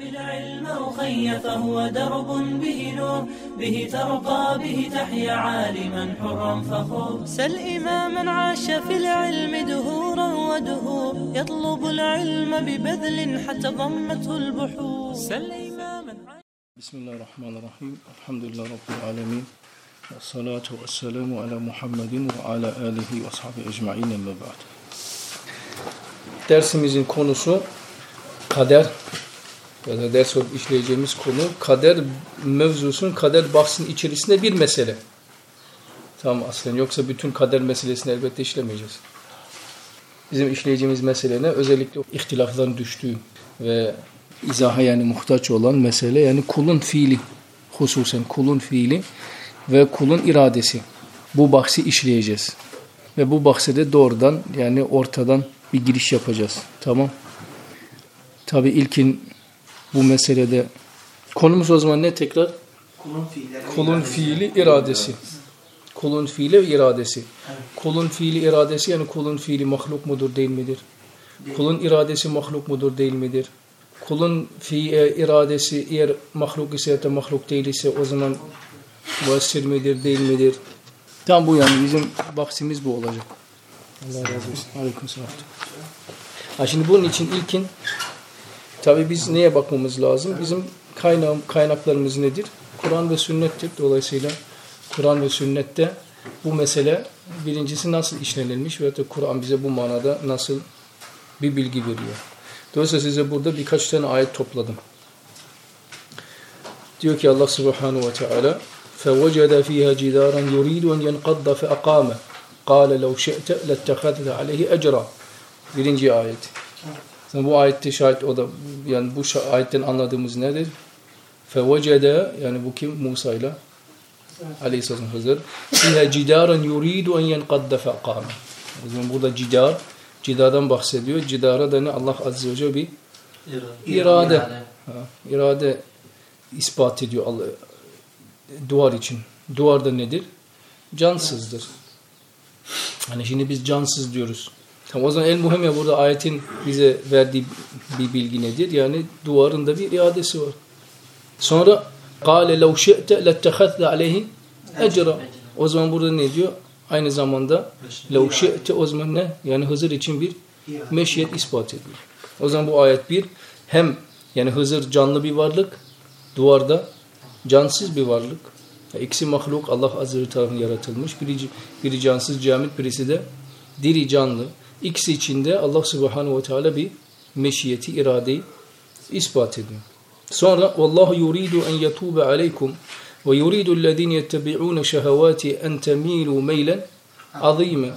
بالعلم أخي فهو درب به نور. به ترقى به تحيا عالما حرا فخور. سل إماما عاش في العلم دهورا ودهور. يطلب العلم ببذل حتى ضمته البحور. سل إماما بسم الله الرحمن الرحيم. الحمد لله رب العالمين. والصلاة والسلام على محمد وعلى آله وصحبه ecmaîn emme ba'd. Dersimizin konusu kader ya da ders olarak işleyeceğimiz konu kader mevzusun kader bahsinin içerisinde bir mesele. Tamam aslında yoksa bütün kader meselesini elbette işlemeyeceğiz. Bizim işleyeceğimiz mesele ne? Özellikle ihtilafların düştüğü ve izaha yani muhtaç olan mesele yani kulun fiili hususen kulun fiili ve kulun iradesi. Bu bahsi işleyeceğiz. Ve bu bahse de doğrudan yani ortadan bir giriş yapacağız. Tamam. Tabi ilkin bu meselede konumuz o zaman ne tekrar? Kulun fiilleri. Kulun fiili iradesi. Kulun fiili ve iradesi. Kulun fiili iradesi yani kulun fiili mahluk mudur değil midir? Kulun iradesi mahluk mudur değil midir? Kulun fi e, iradesi eğer mahluk ise ya da mahluk değil ise o zaman müessir midir değil midir? Tam bu yani bizim bahsimiz bu olacak. Allah razı olsun. Aleyküm selam. Ha şimdi bunun için ilkin tabi biz neye bakmamız lazım? Bizim kaynağı, kaynaklarımız nedir? Kur'an ve sünnettir. Dolayısıyla Kur'an ve sünnette bu mesele birincisi nasıl işlenilmiş ve Kur'an bize bu manada nasıl bir bilgi veriyor. Dolayısıyla size burada birkaç tane ayet topladım. Diyor ki Allah Subhanahu ve Teala فَوَجَدَ ف۪يهَا جِدَارًا يُرِيدُ أَنْ يَنْقَضَّ فَأَقَامَ قَالَ لَوْ شِئْتَ لَاتَّخَذْتَ عَلَيْهِ اَجْرًا Birinci ayet. Şimdi bu ayette şahit o da yani bu ayetten anladığımız nedir? Fevecede yani bu kim? Musa ile Aleyhisselam Hızır. İha cidaran yuridu en yenkadde fekame. O zaman burada cidar, cidardan bahsediyor. Cidara da ne? Allah Azze ve Celle bir irade. İrade ispat ediyor Allah duvar için. Duvar da nedir? Cansızdır. Hani şimdi biz cansız diyoruz. Tamam o zaman en muhim ya burada ayetin bize verdiği bir bilgi nedir? Yani duvarın da bir iradesi var. Sonra قَالَ لَوْ شِئْتَ لَاتَّخَذْتَ عَلَيْهِ اَجْرًا O zaman burada ne diyor? Aynı zamanda لَوْ شِئْتَ o zaman ne? Yani Hızır için bir meşiyet ispat ediyor. O zaman bu ayet bir hem yani Hızır canlı bir varlık, duvarda cansız bir varlık. İkisi mahluk Allah Azze ve tarafından yaratılmış. Biri, biri cansız camit, birisi de diri canlı. İkisi içinde Allah Subhanahu ve Teala bir meşiyeti, iradeyi ispat ediyor. Sonra Vallahu yuridu en yetube aleykum ve yuridu ellezine yettebi'un şehevati en temilu meylen azime.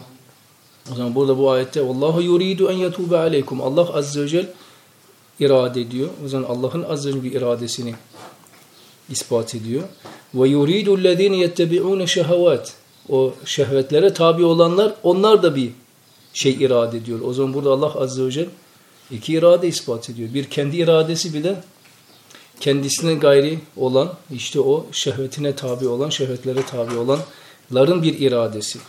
O zaman burada bu ayette Vallahu yuridu en yetube aleykum. Allah Azze ve Celle irade ediyor. O zaman Allah'ın Azze bir iradesini ispat ediyor. Ve yuridu ellezine yettebi'un şehevat. O şehvetlere tabi olanlar onlar da bir şey irade ediyor. O zaman burada Allah Azze ve Celle iki irade ispat ediyor. Bir kendi iradesi bir de kendisine gayri olan işte o şehvetine tabi olan, şehvetlere tabi olanların bir iradesi.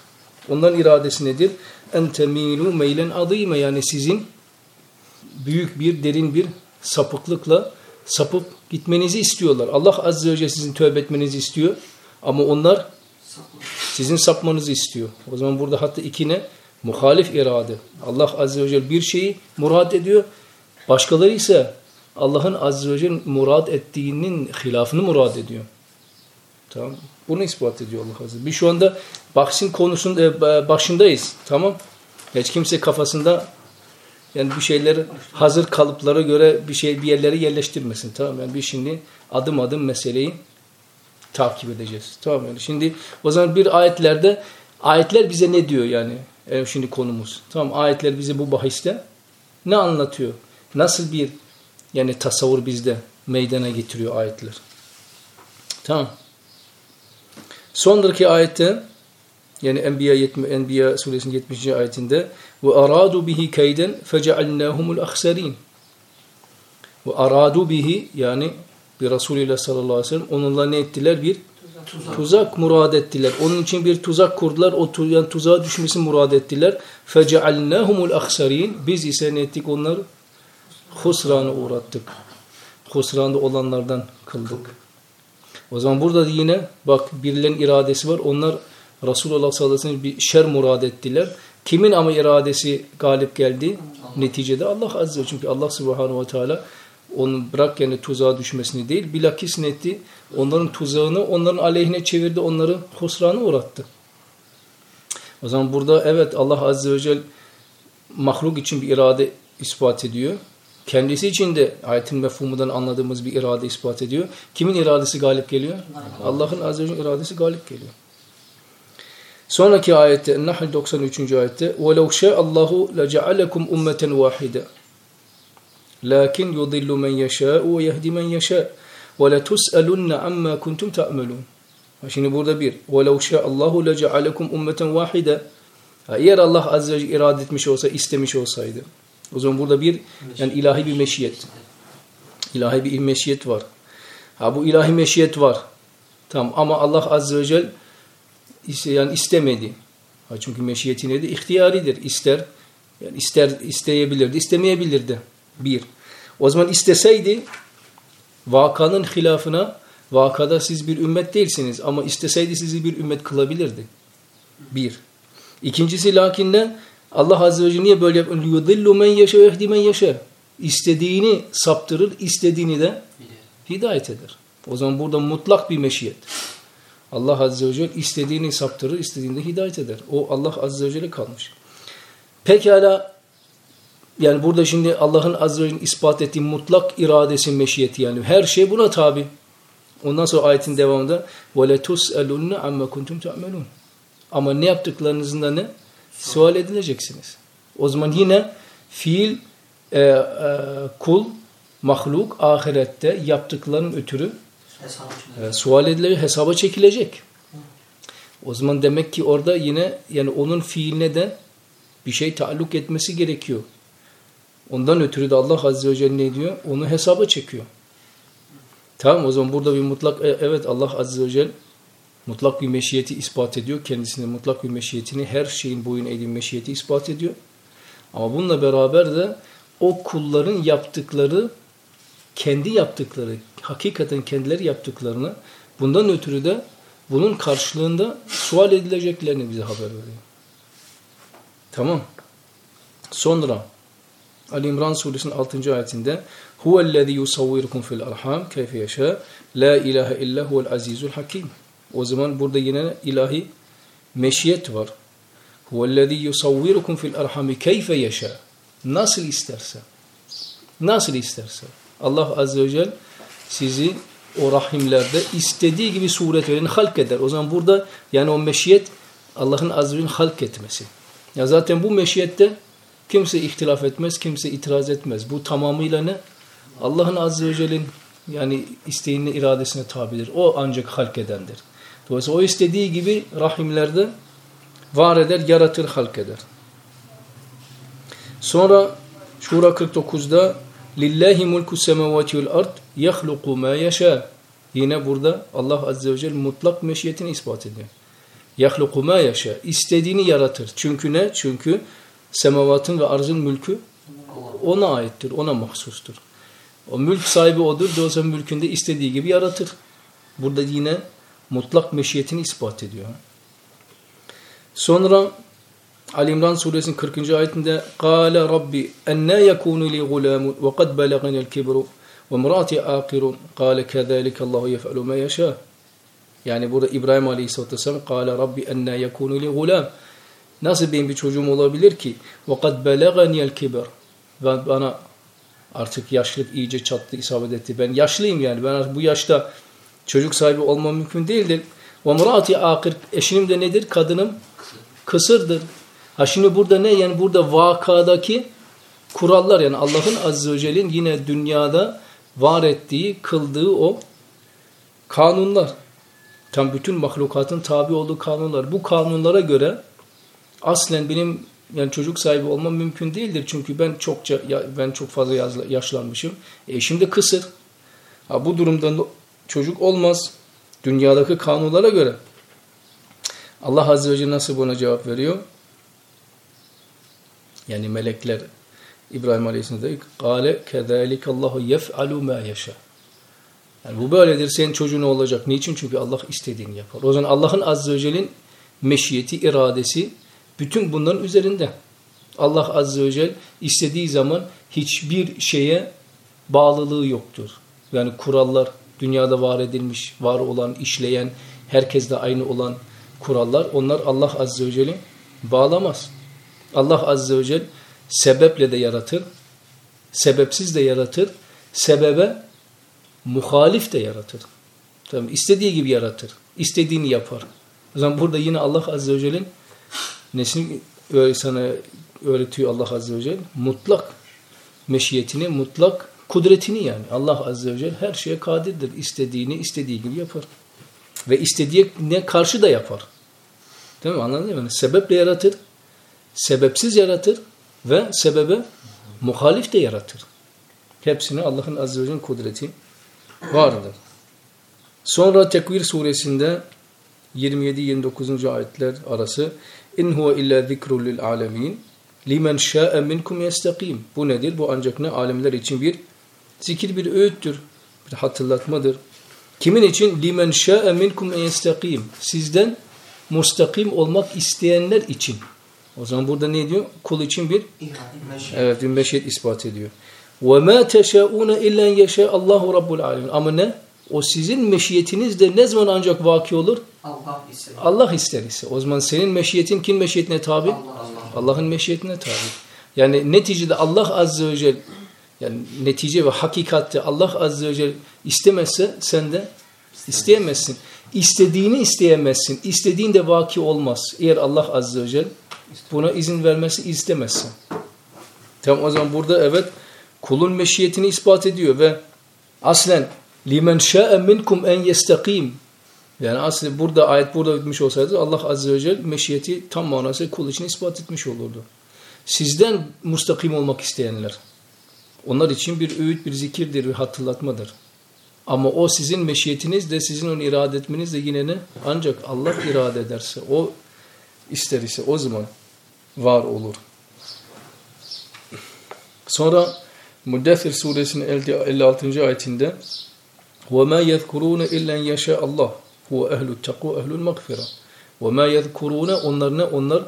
Onların iradesi nedir? En temilu meylen adıyme yani sizin büyük bir derin bir sapıklıkla sapıp gitmenizi istiyorlar. Allah Azze ve Celle sizin tövbe etmenizi istiyor ama onlar sizin sapmanızı istiyor. O zaman burada hatta ikine muhalif irade. Allah Azze ve Celle bir şeyi murad ediyor. Başkaları ise Allah'ın Azze ve Celle murad ettiğinin hilafını murad ediyor. Tamam. Bunu ispat ediyor Allah Azze. Biz şu anda bahsin konusunda başındayız. Tamam. Hiç kimse kafasında yani bir şeyleri hazır kalıplara göre bir şey bir yerlere yerleştirmesin. Tamam yani biz şimdi adım adım meseleyi takip edeceğiz. Tamam yani şimdi o zaman bir ayetlerde ayetler bize ne diyor yani? Evet, şimdi konumuz. Tamam ayetler bize bu bahiste ne anlatıyor? Nasıl bir yani tasavvur bizde meydana getiriyor ayetler. Tamam. Sonraki ayette yani Enbiya, 70, Enbiya suresinin 70. ayetinde ve aradu bihi kayden fecealnahumul ahsarin. Ve aradu bihi yani bir Resulullah sallallahu aleyhi ve sellem onunla ne ettiler? Bir tuzak, tuzak murad ettiler. Onun için bir tuzak kurdular. O tu yani tuzağa düşmesini murad ettiler. Fecealnahumul ahsarin. Biz ise ne ettik onları? Husrana uğrattık. husranda olanlardan kıldık. O zaman burada yine bak birilerinin iradesi var. Onlar Resulullah sallallahu aleyhi ve sellem bir şer murad ettiler. Kimin ama iradesi galip geldi? Neticede Allah azze ve çünkü Allah subhanahu ve teala onu bırak yani tuzağa düşmesini değil bilakis netti. Onların tuzağını onların aleyhine çevirdi. Onları husrana uğrattı. O zaman burada evet Allah azze ve celle mahluk için bir irade ispat ediyor. Kendisi için de ayetin mefhumundan anladığımız bir irade ispat ediyor. Kimin iradesi galip geliyor? Allah'ın azze ve celle iradesi galip geliyor. Sonraki ayette Nahl 93. ayette وَلَوْ شَاءَ اللّٰهُ لَجَعَلَكُمْ اُمَّةً وَاحِدًا لَكِنْ يُضِلُّ مَنْ يَشَاءُ وَيَهْدِ مَنْ يَشَاءُ وَلَتُسْأَلُنَّ عَمَّا كُنْتُمْ تَعْمَلُونَ Şimdi burada bir وَلَوْ شَاءَ اللّٰهُ لَجَعَلَكُمْ اُمَّةً وَاحِدًا Eğer Allah azze ve celle irade etmiş olsa, istemiş olsaydı. O zaman burada bir yani ilahi bir meşiyet. İlahi bir meşiyet var. Ha bu ilahi meşiyet var. Tamam ama Allah azze ve celle yani istemedi. Ha çünkü meşiyeti nedir? İhtiyaridir. İster yani ister isteyebilirdi, istemeyebilirdi. Bir. O zaman isteseydi vakanın hilafına vakada siz bir ümmet değilsiniz ama isteseydi sizi bir ümmet kılabilirdi. Bir. İkincisi lakin ne? Allah Azze ve Celle niye böyle yapıyor? يُضِلُّ مَنْ يَشَى وَيَهْدِ مَنْ يَشَى İstediğini saptırır, istediğini de hidayet eder. O zaman burada mutlak bir meşiyet. Allah Azze ve Celle istediğini saptırır, istediğini de hidayet eder. O Allah Azze ve Celle kalmış. Pekala yani burada şimdi Allah'ın Azze ve Celle'nin ispat ettiği mutlak iradesi meşiyeti yani her şey buna tabi. Ondan sonra ayetin devamında وَلَتُسْأَلُنَّ عَمَّا كُنْتُمْ تَعْمَلُونَ Ama ne yaptıklarınızda ne? Sual edileceksiniz. O zaman yine fiil, e, e, kul, mahluk ahirette yaptıklarının ötürü e, sual edilecek, hesaba çekilecek. O zaman demek ki orada yine yani onun fiiline de bir şey taalluk etmesi gerekiyor. Ondan ötürü de Allah Azze ve Celle ne diyor? Onu hesaba çekiyor. Tamam o zaman burada bir mutlak evet Allah Azze ve Celle mutlak bir meşiyeti ispat ediyor. Kendisine mutlak bir meşiyetini her şeyin boyun eğdiği meşiyeti ispat ediyor. Ama bununla beraber de o kulların yaptıkları kendi yaptıkları, hakikaten kendileri yaptıklarını bundan ötürü de bunun karşılığında sual edileceklerini bize haber veriyor. Tamam. Sonra Ali İmran suresinin 6. ayetinde Huvellezî yusavvirukum fil arham keyfe yeşâ la ilahe illa huvel azizul hakim. O zaman burada yine ilahi meşiyet var. Huvellezî yusavvirukum fil arhami keyfe yeşâ. Nasıl isterse. Nasıl isterse. Allah Azze ve Celle sizi o rahimlerde istediği gibi suret verin, halk eder. O zaman burada yani o meşiyet Allah'ın Azze ve halk etmesi. Ya zaten bu meşiyette kimse ihtilaf etmez, kimse itiraz etmez. Bu tamamıyla ne? Allah'ın Azze ve Celle'nin yani isteğine, iradesine tabidir. O ancak halk edendir. Dolayısıyla o istediği gibi rahimlerde var eder, yaratır, halk eder. Sonra Şura 49'da Lillahi mulku semavati vel ard yahluqu ma yasha. Yine burada Allah azze ve celle mutlak meşiyetini ispat ediyor. Yahluqu ma yasha. İstediğini yaratır. Çünkü ne? Çünkü semavatın ve arzın mülkü ona aittir, ona mahsustur. O mülk sahibi odur. Dolayısıyla mülkünde istediği gibi yaratır. Burada yine mutlak meşiyetini ispat ediyor. Sonra Ali İmran suresinin 40. ayetinde قَالَ رَبِّ اَنَّا يَكُونُ لِي غُلَامٌ وَقَدْ بَلَغَنِ الْكِبْرُ وَمْرَاتِ آقِرٌ قَالَ كَذَٰلِكَ اللّٰهُ يَفْعَلُ مَا يَشَاءُ Yani burada İbrahim Aleyhisselatü Vesselam قَالَ رَبِّ اَنَّا يَكُونُ لِي غُلَامٌ Nasıl benim bir çocuğum olabilir ki? وَقَدْ بَلَغَنِيَ الْكِبْرُ Ve bana artık yaşlılık iyice çattı, isabet etti. Ben yaşlıyım yani. Ben bu yaşta çocuk sahibi olmam mümkün değildir. وَمْرَاتِ akir Eşinim de nedir? Kadınım kısırdır. Ha şimdi burada ne? Yani burada vakadaki kurallar yani Allah'ın Azze ve Celle'nin yine dünyada var ettiği, kıldığı o kanunlar. Tam bütün mahlukatın tabi olduğu kanunlar. Bu kanunlara göre aslen benim yani çocuk sahibi olmam mümkün değildir. Çünkü ben çokça ben çok fazla yaşlanmışım. E şimdi kısır. Ha, bu durumda çocuk olmaz. Dünyadaki kanunlara göre. Allah Azze ve Celle nasıl buna cevap veriyor? Yani melekler İbrahim Aleyhisselam dedi Kale kezalikallahu yef'alu ma yeşâ. Yani bu böyledir. Senin çocuğun olacak. Niçin? Çünkü Allah istediğini yapar. O zaman Allah'ın Azze ve Celle'nin meşiyeti, iradesi bütün bunların üzerinde. Allah Azze ve Celle istediği zaman hiçbir şeye bağlılığı yoktur. Yani kurallar dünyada var edilmiş, var olan, işleyen, herkeste aynı olan kurallar onlar Allah Azze ve Celle bağlamaz. Allah Azze ve Celle sebeple de yaratır, sebepsiz de yaratır, sebebe muhalif de yaratır. Tamam, istediği gibi yaratır, istediğini yapar. O zaman burada yine Allah Azze ve Celle'nin nesini sana öğretiyor Allah Azze ve Celle? Mutlak meşiyetini, mutlak kudretini yani. Allah Azze ve Celle her şeye kadirdir. İstediğini istediği gibi yapar. Ve istediğine karşı da yapar. Değil mi? Anladın mı? Sebeple yaratır, sebepsiz yaratır ve sebebe muhalif de yaratır. Hepsini Allah'ın Azze ve Celle'nin kudreti vardır. Sonra Tekvir suresinde 27-29. ayetler arası İn huve illa zikrul lil alemin limen şa'e minkum yestakim. Bu nedir? Bu ancak ne alemler için bir zikir bir öğüttür, bir hatırlatmadır. Kimin için? Limen şa'e minkum yestakim. Sizden mustakim olmak isteyenler için. O zaman burada ne diyor? Kul için bir evet bir meşiyet ispat ediyor. Ve ma teşauna illa yeşa Allahu rabbul alamin. Ama ne? O sizin meşiyetiniz de ne zaman ancak vaki olur? Allah ister. Allah ister ise. O zaman senin meşiyetin kim meşiyetine tabi? Allah. Allah'ın meşiyetine tabi. Yani neticede Allah Azze ve Celle yani netice ve hakikatte Allah Azze ve Celle istemezse sen de isteyemezsin. İstediğini isteyemezsin. İstediğin de vaki olmaz. Eğer Allah Azze ve Celle buna izin vermesi istemezsin. Tamam o zaman burada evet kulun meşiyetini ispat ediyor ve aslen limen şa'e minkum en yestakim yani aslında burada ayet burada bitmiş olsaydı Allah Azze ve Celle meşiyeti tam manası kul için ispat etmiş olurdu. Sizden mustakim olmak isteyenler onlar için bir öğüt, bir zikirdir, bir hatırlatmadır. Ama o sizin meşiyetiniz de sizin onu irade etmeniz de yine ne? Ancak Allah irade ederse, o ister ise o zaman var olur. Sonra Muddessir suresinin 56. ayetinde وَمَا يَذْكُرُونَ اِلَّا يَشَاءَ اللّٰهِ هُوَ اَهْلُ التَّقُوا اَهْلُ الْمَغْفِرَةِ وَمَا يَذْكُرُونَ Onlar ne? Onlar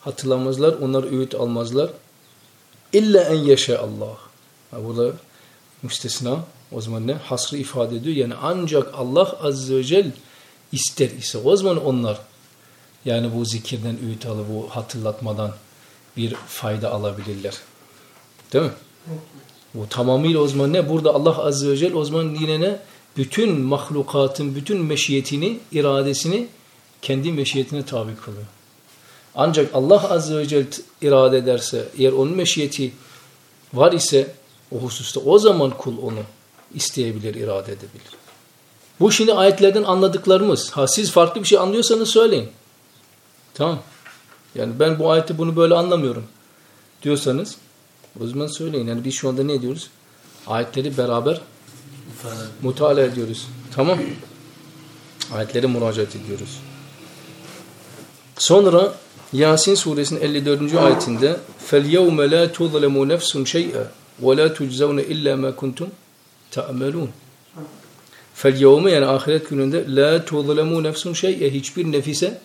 hatırlamazlar, onlar öğüt almazlar. İlla en yeşe Allah. Burada müstesna o zaman ne? Hasrı ifade ediyor. Yani ancak Allah Azze ve Celle ister ise o zaman onlar yani bu zikirden öğüt alıp bu hatırlatmadan bir fayda alabilirler. Değil mi? Bu tamamıyla o zaman ne? Burada Allah Azze ve Celle o zaman yine ne? Bütün mahlukatın bütün meşiyetini, iradesini kendi meşiyetine tabi kılıyor. Ancak Allah Azze ve Celle irade ederse, eğer onun meşiyeti var ise o hususta o zaman kul onu isteyebilir, irade edebilir. Bu şimdi ayetlerden anladıklarımız. Ha siz farklı bir şey anlıyorsanız söyleyin. Tamam. Yani ben bu ayeti bunu böyle anlamıyorum diyorsanız o zaman söyleyin. Yani biz şu anda ne diyoruz? Ayetleri beraber mutala ediyoruz. Tamam. Ayetleri müracaat ediyoruz. Sonra Yasin suresinin 54. ayetinde فَالْيَوْمَ لَا تُظْلَمُوا نَفْسٌ شَيْئًا وَلَا تُجْزَوْنَ إِلَّا مَا كُنْتُمْ تَعْمَلُونَ فَالْيَوْمَ yani ahiret gününde لَا تُظْلَمُوا نَفْسٌ شَيْئًا hiçbir nefise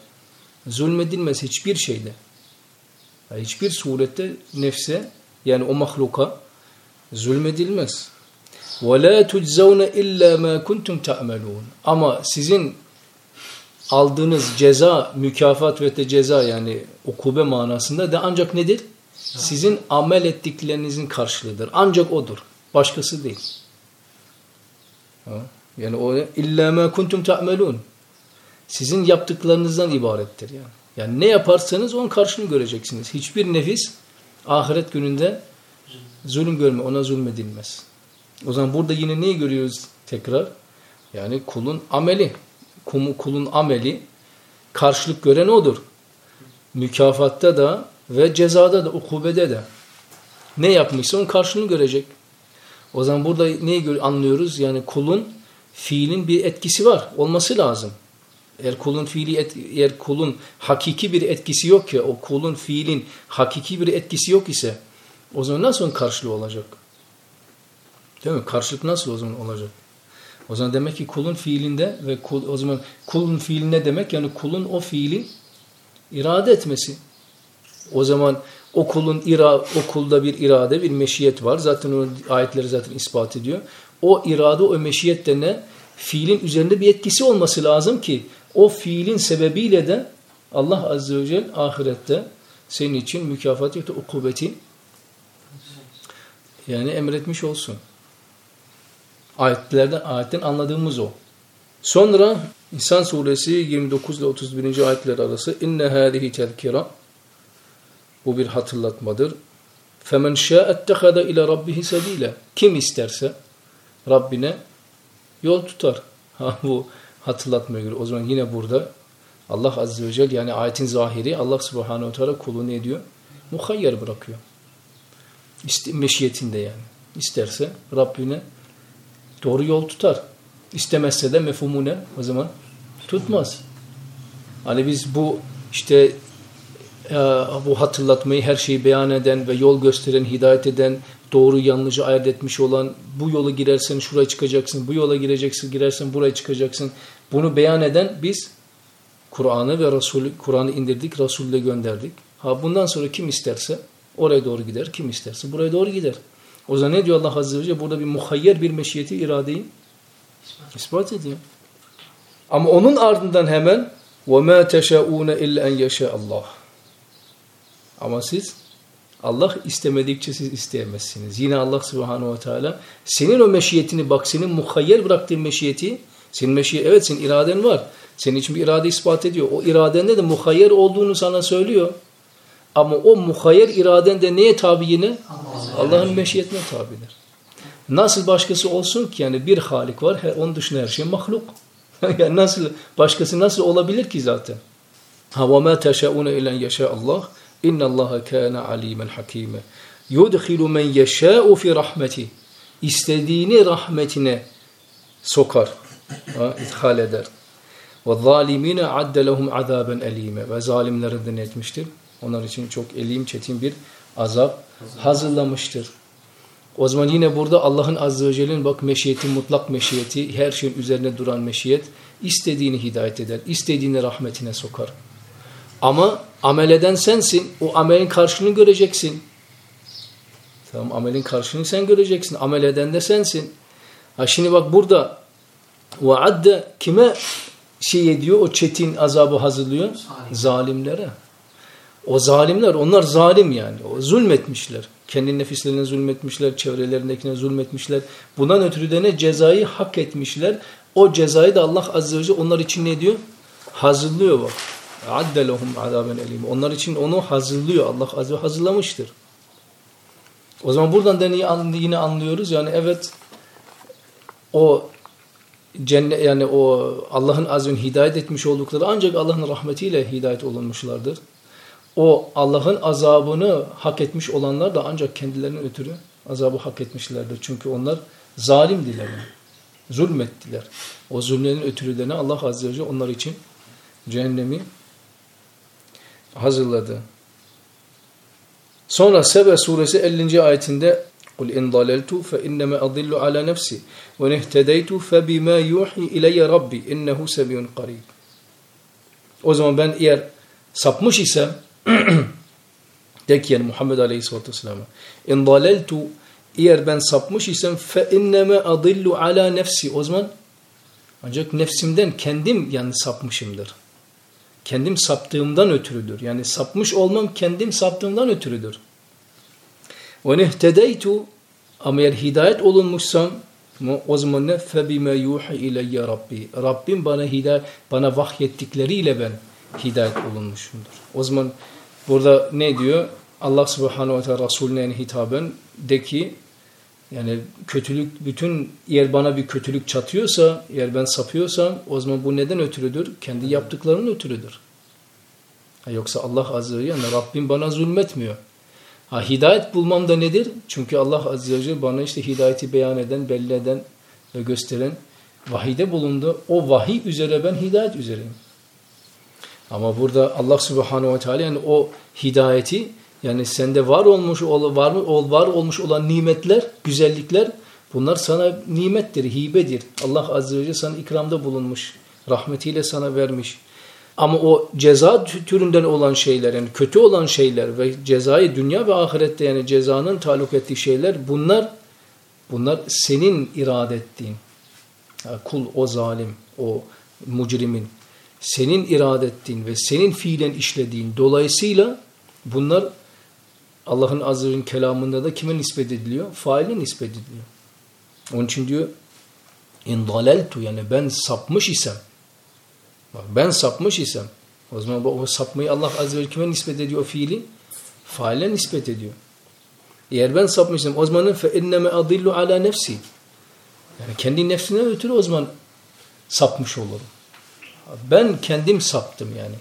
zulmedilmez hiçbir şeyde. Yani hiçbir surette nefse yani o mahluka zulmedilmez. وَلَا تُجْزَوْنَ إِلَّا مَا كُنْتُمْ تَعْمَلُونَ Ama sizin aldığınız ceza, mükafat ve de ceza yani ukube manasında da ancak nedir? Sizin amel ettiklerinizin karşılığıdır. Ancak odur. Başkası değil. Yani o illa ma kuntum ta'melun. Sizin yaptıklarınızdan ibarettir yani. Yani ne yaparsanız onun karşılığını göreceksiniz. Hiçbir nefis ahiret gününde zulüm görme, ona zulmedilmez. O zaman burada yine neyi görüyoruz tekrar? Yani kulun ameli. Kulun ameli karşılık gören odur. Mükafatta da ve cezada da, ukubede de. Ne yapmışsa onun karşılığını görecek. O zaman burada neyi anlıyoruz? Yani kulun fiilin bir etkisi var. Olması lazım. Eğer kulun fiili et, eğer kulun hakiki bir etkisi yok ki o kulun fiilin hakiki bir etkisi yok ise O zaman nasıl karşılığı olacak? Değil mi? Karşılık nasıl o zaman olacak? O zaman demek ki kulun fiilinde ve kul, o zaman kulun fiili ne demek? Yani kulun o fiili irade etmesi. O zaman o kulun ira, o kulda bir irade, bir meşiyet var. Zaten o ayetleri zaten ispat ediyor. O irade, o meşiyet de ne? Fiilin üzerinde bir etkisi olması lazım ki o fiilin sebebiyle de Allah Azze ve Celle ahirette senin için mükafat yoktu ukubeti yani emretmiş olsun. Ayetlerden, ayetten anladığımız o. Sonra İnsan suresi 29 ile 31. ayetler arası inne hâzihi tezkira bu bir hatırlatmadır. Femen şâ'ettehada ile rabbihi sebîle kim isterse Rabbine yol tutar. Ha bu hatırlatmaya göre. O zaman yine burada Allah Azze ve Celle yani ayetin zahiri Allah Subhanahu Teala kulu ne diyor? Muhayyer bırakıyor. İste, meşiyetinde yani. İsterse Rabbine doğru yol tutar. İstemezse de mefhumune o zaman tutmaz. Hani biz bu işte e, bu hatırlatmayı her şeyi beyan eden ve yol gösteren, hidayet eden, doğru yanlışı ayırt etmiş olan bu yolu girersen şuraya çıkacaksın, bu yola gireceksin, girersen buraya çıkacaksın. Bunu beyan eden biz Kur'an'ı ve Resulü Kur'an'ı indirdik, Resul'le gönderdik. Ha bundan sonra kim isterse oraya doğru gider, kim isterse buraya doğru gider. O zaman ne diyor Allah Azze ve Celle? Burada bir muhayyer bir meşiyeti, iradeyi ispat ediyor. Ama onun ardından hemen وَمَا تَشَاءُونَ اِلَّا اَنْ يَشَاءَ Allah. Ama siz Allah istemedikçe siz isteyemezsiniz. Yine Allah subhanahu ve teala senin o meşiyetini bak senin muhayyer bıraktığın meşiyeti senin meşiyet evet senin iraden var. Senin için bir irade ispat ediyor. O iradende de muhayyer olduğunu sana söylüyor. Ama o muhayyer iraden de neye tabi yine? Allah'ın meşiyetine tabidir. Nasıl başkası olsun ki yani bir halik var onun dışında her şey mahluk. yani nasıl başkası nasıl olabilir ki zaten? Ha ve ma teşauna illa yasha Allah. İnna Allah kana alimen hakime. Yudkhilu men yeşâ'u fi rahmeti. İstediğini rahmetine sokar. Ha, ithal eder. Ve zalimine adde lehum azaben elime. Ve zalimlere de ne etmiştir? Onlar için çok elim çetin bir azap hazırlamıştır. O zaman yine burada Allah'ın Azze ve Celle'nin bak meşiyeti, mutlak meşiyeti, her şeyin üzerine duran meşiyet, istediğini hidayet eder, istediğini rahmetine sokar. Ama amel eden sensin, o amelin karşılığını göreceksin. Tamam amelin karşılığını sen göreceksin, amel eden de sensin. Ha şimdi bak burada vaadde kime şey ediyor, o çetin azabı hazırlıyor? Zalimlere. O zalimler, onlar zalim yani. O zulmetmişler. Kendi nefislerine zulmetmişler, çevrelerindekine zulmetmişler. Bundan ötürü de ne? Cezayı hak etmişler. O cezayı da Allah Azze ve Celle onlar için ne diyor? Hazırlıyor bak. Addelehum azaben elim. Onlar için onu hazırlıyor. Allah Azze hazırlamıştır. O zaman buradan da yine anlıyoruz. Yani evet o cennet yani o Allah'ın azmin hidayet etmiş oldukları ancak Allah'ın rahmetiyle hidayet olunmuşlardır o Allah'ın azabını hak etmiş olanlar da ancak kendilerinin ötürü azabı hak etmişlerdir. Çünkü onlar zalimdiler. Yani. Zulmettiler. O zulmlerin ötürülerine Allah Azze ve Celle onlar için cehennemi hazırladı. Sonra Sebe suresi 50. ayetinde قُلْ اِنْ ضَلَلْتُ فَاِنَّمَا أَضِلُّ عَلَى نَفْسِي وَنِهْتَدَيْتُ فَبِمَا يُوحِي اِلَيَّ رَبِّي اِنَّهُ سَبِيٌ قَرِيبٌ O zaman ben eğer sapmış isem de ki yani Muhammed Aleyhisselatü Vesselam'a in daleltu eğer ben sapmış isem fe inneme adillu ala nefsi o zaman ancak nefsimden kendim yani sapmışımdır. Kendim saptığımdan ötürüdür. Yani sapmış olmam kendim saptığımdan ötürüdür. Ve nehtedeytu ama eğer hidayet olunmuşsam o zaman ne febime yuhi ileyye Rabbi. Rabbim bana hidayet bana vahyettikleriyle ben hidayet olunmuşumdur. O zaman Burada ne diyor? Allah subhanahu ve teala Resulüne hitaben de ki yani kötülük bütün yer bana bir kötülük çatıyorsa, eğer ben sapıyorsam o zaman bu neden ötürüdür? Kendi yaptıklarının ötürüdür. Ha, yoksa Allah azze ve celle Rabbim bana zulmetmiyor. Ha, hidayet bulmam da nedir? Çünkü Allah azze ve celle bana işte hidayeti beyan eden, belli eden ve gösteren vahide bulundu. O vahiy üzere ben hidayet üzereyim. Ama burada Allah subhanahu ve teala yani o hidayeti Yani sende var olmuş var var olmuş olan nimetler, güzellikler bunlar sana nimettir, hibedir. Allah azze ve celle sana ikramda bulunmuş. Rahmetiyle sana vermiş. Ama o ceza türünden olan şeyler yani kötü olan şeyler ve cezayı dünya ve ahirette yani cezanın taluk ettiği şeyler bunlar bunlar senin irade ettiğin. Kul o zalim, o mucrimin senin irade ettiğin ve senin fiilen işlediğin dolayısıyla bunlar Allah'ın aziz'in kelamında da kime nispet ediliyor? Faile nispet ediliyor. Onun için diyor in dalaltu yani ben sapmış isem bak ben sapmış isem o zaman o sapmayı Allah azze ve kime nispet ediyor o fiili? Faile nispet ediyor. Eğer ben sapmışım o zaman fe inneme adillu ala nefsi. Yani kendi nefsine ötürü o zaman sapmış olurum. Ben kendim saptım yani.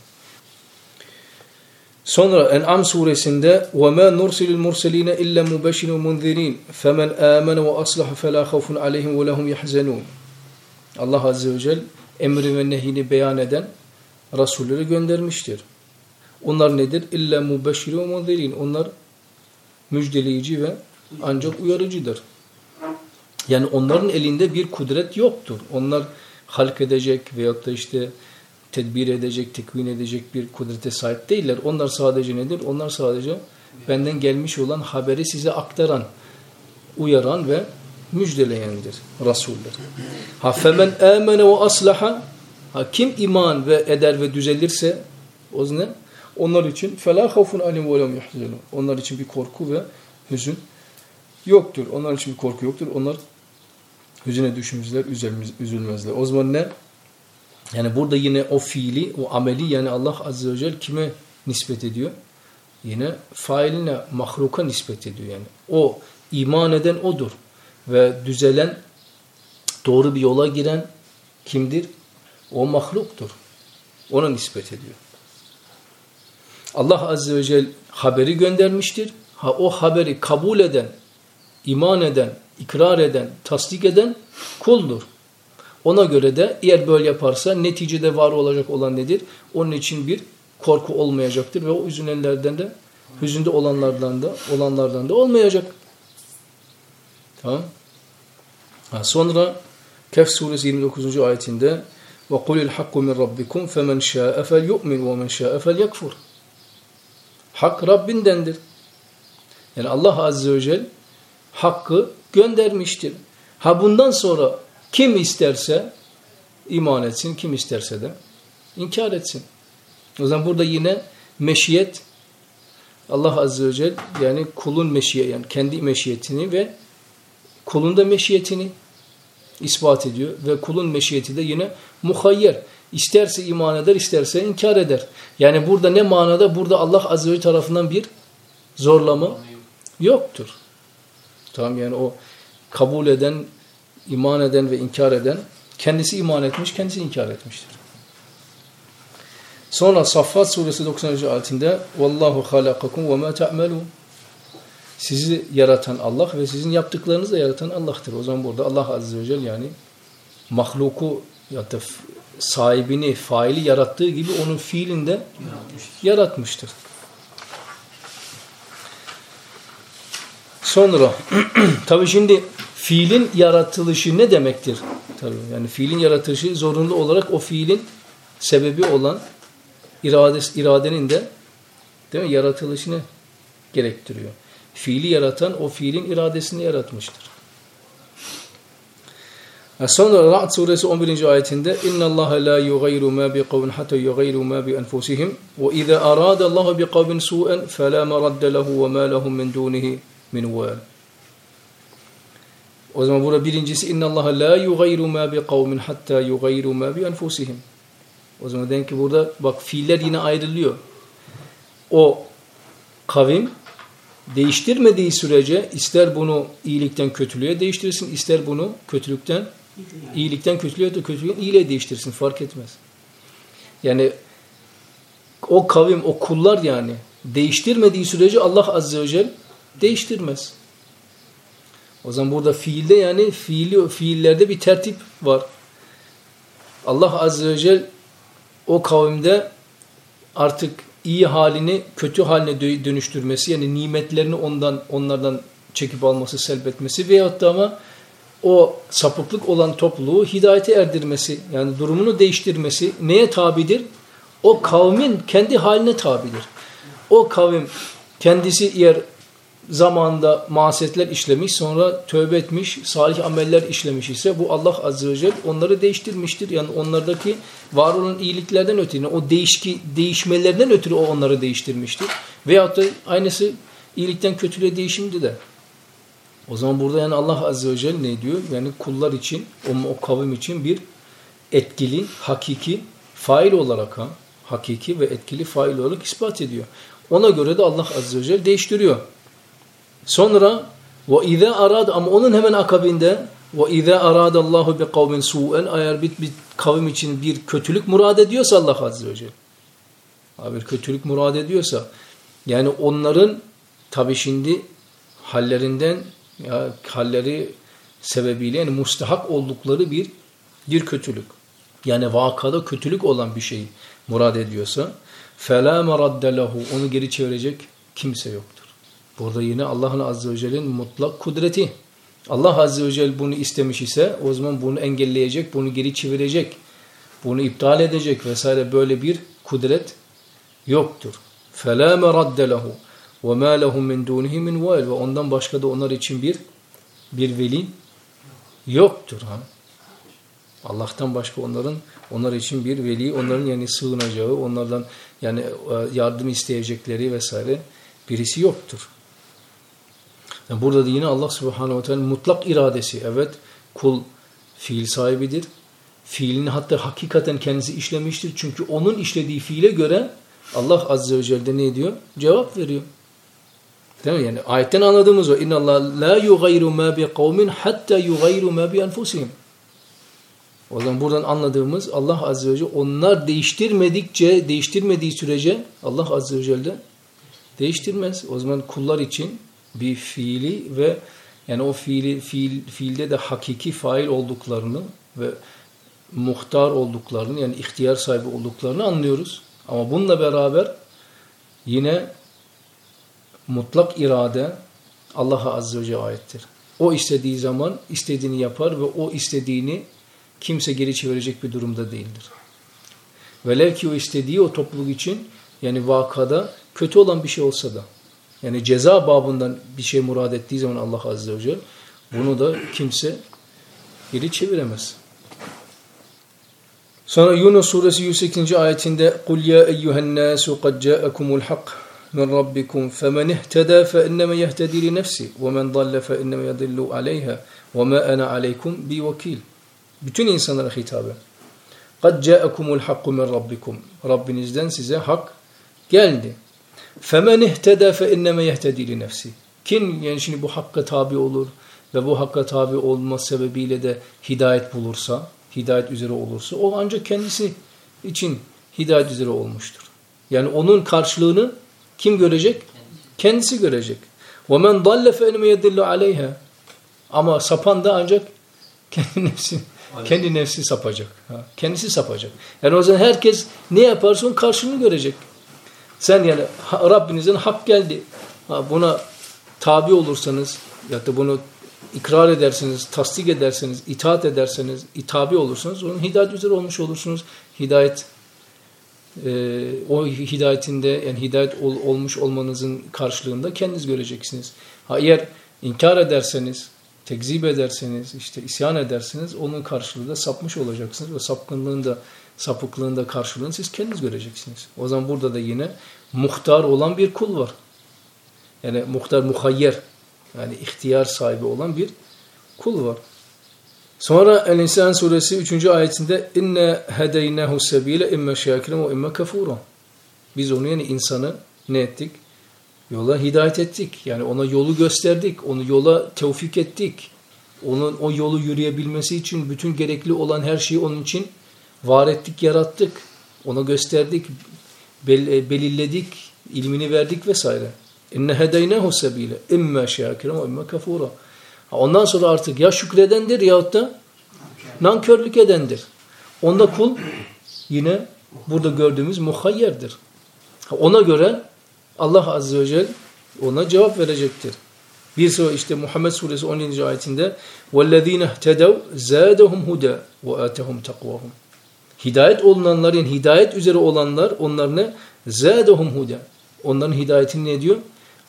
Sonra En'am suresinde وَمَا نُرْسِلُ الْمُرْسَلِينَ إِلَّا مُبَشِرٌ مُنْذِرِينَ فَمَنْ آمَنَ وَأَصْلَحَ فَلَا خَوْفٌ عَلَيْهِمْ وَلَهُمْ يَحْزَنُونَ Allah Azze ve Celle emri ve nehyini beyan eden Resulleri göndermiştir. Onlar nedir? İlla mubeşşir ve munzirin. Onlar müjdeleyici ve ancak uyarıcıdır. Yani onların elinde bir kudret yoktur. Onlar halk edecek veyahut da işte tedbir edecek, tekvin edecek bir kudrete sahip değiller. Onlar sadece nedir? Onlar sadece benden gelmiş olan haberi size aktaran, uyaran ve müjdeleyendir Resuller. Ha femen amene ve aslaha ha kim iman ve eder ve düzelirse o ne? Onlar için fela havfun alim ve lem. Onlar için bir korku ve hüzün yoktur. Onlar için bir korku yoktur. Onlar hüzüne düşmezler, üzülmezler. O zaman ne? Yani burada yine o fiili, o ameli yani Allah Azze ve Celle kime nispet ediyor? Yine failine, mahluka nispet ediyor yani. O iman eden odur. Ve düzelen, doğru bir yola giren kimdir? O mahluktur. Ona nispet ediyor. Allah Azze ve Celle haberi göndermiştir. Ha o haberi kabul eden, iman eden, ikrar eden, tasdik eden kuldur. Ona göre de eğer böyle yaparsa neticede var olacak olan nedir? Onun için bir korku olmayacaktır ve o üzülenlerden de hüzünde olanlardan da olanlardan da olmayacak. Tamam. Ha, sonra Kehf suresi 29. ayetinde ve kulil hakku min rabbikum femen şa'e fel yu'min ve men şa'e fel yekfur. Hak Rabbindendir. Yani Allah Azze ve Celle hakkı göndermiştir. Ha bundan sonra kim isterse iman etsin, kim isterse de inkar etsin. O zaman burada yine meşiyet Allah Azze ve Celle yani kulun meşiyet yani kendi meşiyetini ve kulun da meşiyetini ispat ediyor ve kulun meşiyeti de yine muhayyer. İsterse iman eder, isterse inkar eder. Yani burada ne manada? Burada Allah Azze ve Celle tarafından bir zorlama yoktur. Tamam yani o kabul eden iman eden ve inkar eden kendisi iman etmiş, kendisi inkar etmiştir. Sonra Saffat suresi 90. ayetinde Vallahu halakakum ve ma ta'melun. Sizi yaratan Allah ve sizin yaptıklarınızı da yaratan Allah'tır. O zaman burada Allah azze ve celle yani mahluku ya da sahibini, faili yarattığı gibi onun fiilinde yaratmıştır. yaratmıştır. Sonra tabi şimdi fiilin yaratılışı ne demektir? Tabii yani fiilin yaratılışı zorunlu olarak o fiilin sebebi olan irades, iradenin de değil mi yaratılışını gerektiriyor. Fiili yaratan o fiilin iradesini yaratmıştır. Sonra Ra'd suresi 11. ayetinde inna Allah la yughayyiru ma bi qawmin hatta yughayyiru ma bi anfusihim ve iza arada Allah bi qawmin su'an fala maradda lahu ve ma lahum min dunihi min wal. O zaman burada birincisi inna Allah la yughayyiru ma bi kavmin hatta yughayyiru ma bi enfusihim. O zaman demek ki burada bak fiiller yine ayrılıyor. O kavim değiştirmediği sürece ister bunu iyilikten kötülüğe değiştirsin, ister bunu kötülükten iyilikten kötülüğe de kötülükten iyiliğe değiştirsin fark etmez. Yani o kavim, o kullar yani değiştirmediği sürece Allah Azze ve Celle değiştirmez. O zaman burada fiilde yani fiili, fiillerde bir tertip var. Allah Azze ve Celle o kavimde artık iyi halini kötü haline dönüştürmesi yani nimetlerini ondan onlardan çekip alması, selbetmesi veyahut da ama o sapıklık olan topluluğu hidayete erdirmesi yani durumunu değiştirmesi neye tabidir? O kavmin kendi haline tabidir. O kavim kendisi yer zamanında masiyetler işlemiş sonra tövbe etmiş salih ameller işlemiş ise bu Allah azze ve celle onları değiştirmiştir. Yani onlardaki var olan iyiliklerden ötürü o değişki, değişmelerden ötürü o onları değiştirmiştir. Veyahut da aynısı iyilikten kötülüğe değişimdi de. O zaman burada yani Allah azze ve celle ne diyor? Yani kullar için o, o kavim için bir etkili, hakiki fail olarak ha, hakiki ve etkili fail olarak ispat ediyor. Ona göre de Allah azze ve celle değiştiriyor. Sonra ve izâ arad ama onun hemen akabinde ve izâ aradallahu bi kavmin su'en eğer bir, bir kavim için bir kötülük murad ediyorsa Allah azze ve celle. Bir kötülük murad ediyorsa yani onların tabi şimdi hallerinden ya halleri sebebiyle yani mustahak oldukları bir bir kötülük. Yani vakada kötülük olan bir şey murad ediyorsa فَلَا مَرَدَّ لَهُ Onu geri çevirecek kimse yoktur. Burada yine Allah'ın Azze ve Celle'nin mutlak kudreti. Allah Azze ve Celle bunu istemiş ise o zaman bunu engelleyecek, bunu geri çevirecek, bunu iptal edecek vesaire böyle bir kudret yoktur. فَلَا مَرَدَّ لَهُ وَمَا لَهُمْ مِنْ دُونِهِ مِنْ وَيْلٍ Ve ondan başka da onlar için bir bir veli yoktur. Ha? Allah'tan başka onların onlar için bir veli, onların yani sığınacağı, onlardan yani e, yardım isteyecekleri vesaire birisi yoktur. Yani burada da yine Allah subhanahu ve teala mutlak iradesi. Evet kul fiil sahibidir. Fiilini hatta hakikaten kendisi işlemiştir. Çünkü onun işlediği fiile göre Allah azze ve celle ne diyor? Cevap veriyor. Değil mi? Yani ayetten anladığımız o. İnna Allah la yugayru ma bi kavmin hatta yugayru ma bi enfusihim. O zaman buradan anladığımız Allah Azze ve Celle onlar değiştirmedikçe, değiştirmediği sürece Allah Azze ve Celle değiştirmez. O zaman kullar için bir fiili ve yani o fiili, fiil, fiilde de hakiki fail olduklarını ve muhtar olduklarını yani ihtiyar sahibi olduklarını anlıyoruz. Ama bununla beraber yine mutlak irade Allah'a Azze ve Celle aittir. O istediği zaman istediğini yapar ve o istediğini kimse geri çevirecek bir durumda değildir. Velev ki o istediği o topluluk için yani vakada kötü olan bir şey olsa da yani ceza babından bir şey murad ettiği zaman Allah Azze ve Celle bunu da kimse geri çeviremez. Sonra Yunus suresi 108. ayetinde قُلْ يَا اَيُّهَا النَّاسُ قَدْ جَاءَكُمُ الْحَقِّ مِنْ رَبِّكُمْ فَمَنْ اهْتَدَى فَإِنَّمَا يَهْتَدِي لِنَفْسِهِ وَمَنْ ضَلَّ فَإِنَّمَا يَضِلُّ عَلَيْهَا وَمَا أَنَا عَلَيْكُمْ بِوَكِيلٍ Bütün insanlara hitaben. قَدْ جَاءَكُمُ الْحَقُّ مِنْ رَبِّكُمْ Rabbinizden size hak geldi. فَمَنْ اِهْتَدَى فَاِنَّمَا يَهْتَدِي لِنَفْسِ Kim yani şimdi bu hakka tabi olur ve bu hakka tabi olma sebebiyle de hidayet bulursa, hidayet üzere olursa o ancak kendisi için hidayet üzere olmuştur. Yani onun karşılığını kim görecek? Kendisi görecek. وَمَنْ ضَلَّ فَاِنَّمَا يَدِلُّ عَلَيْهَا Ama sapan da ancak kendi nefsi, kendi nefsi sapacak. Ha, kendisi sapacak. Yani o zaman herkes ne yaparsa onun karşılığını görecek. Sen yani Rabbinizin hak geldi. Ha, buna tabi olursanız ya da bunu ikrar ederseniz, tasdik ederseniz, itaat ederseniz, itabi olursanız onun hidayet üzere olmuş olursunuz. Hidayet e, o hidayetinde yani hidayet ol, olmuş olmanızın karşılığında kendiniz göreceksiniz. Ha eğer inkar ederseniz, tekzip ederseniz, işte isyan ederseniz onun karşılığında sapmış olacaksınız ve sapkınlığın da sapıklığın da karşılığını siz kendiniz göreceksiniz. O zaman burada da yine muhtar olan bir kul var. Yani muhtar muhayyer yani ihtiyar sahibi olan bir kul var. Sonra El-İnsan suresi 3. ayetinde inne hedeynehu sebile imme şakiren ve imme kafura. Biz onu yani insanı ne ettik? Yola hidayet ettik. Yani ona yolu gösterdik. Onu yola tevfik ettik. Onun o yolu yürüyebilmesi için bütün gerekli olan her şeyi onun için var ettik, yarattık. Ona gösterdik, bel belirledik, ilmini verdik vesaire. İnne hedeynehu sebile imme şakiren ve imme kafura. Ondan sonra artık ya şükredendir yahut da nankörlük edendir. Onda kul yine burada gördüğümüz muhayyerdir. Ona göre Allah Azze ve Celle ona cevap verecektir. Bir sonra işte Muhammed Suresi 17. ayetinde وَالَّذ۪ينَ اهْتَدَوْا زَادَهُمْ هُدَى وَآتَهُمْ تَقْوَهُمْ Hidayet olunanların, hidayet üzere olanlar onlar ne? Zâdehum huda. Onların hidayetini ne diyor?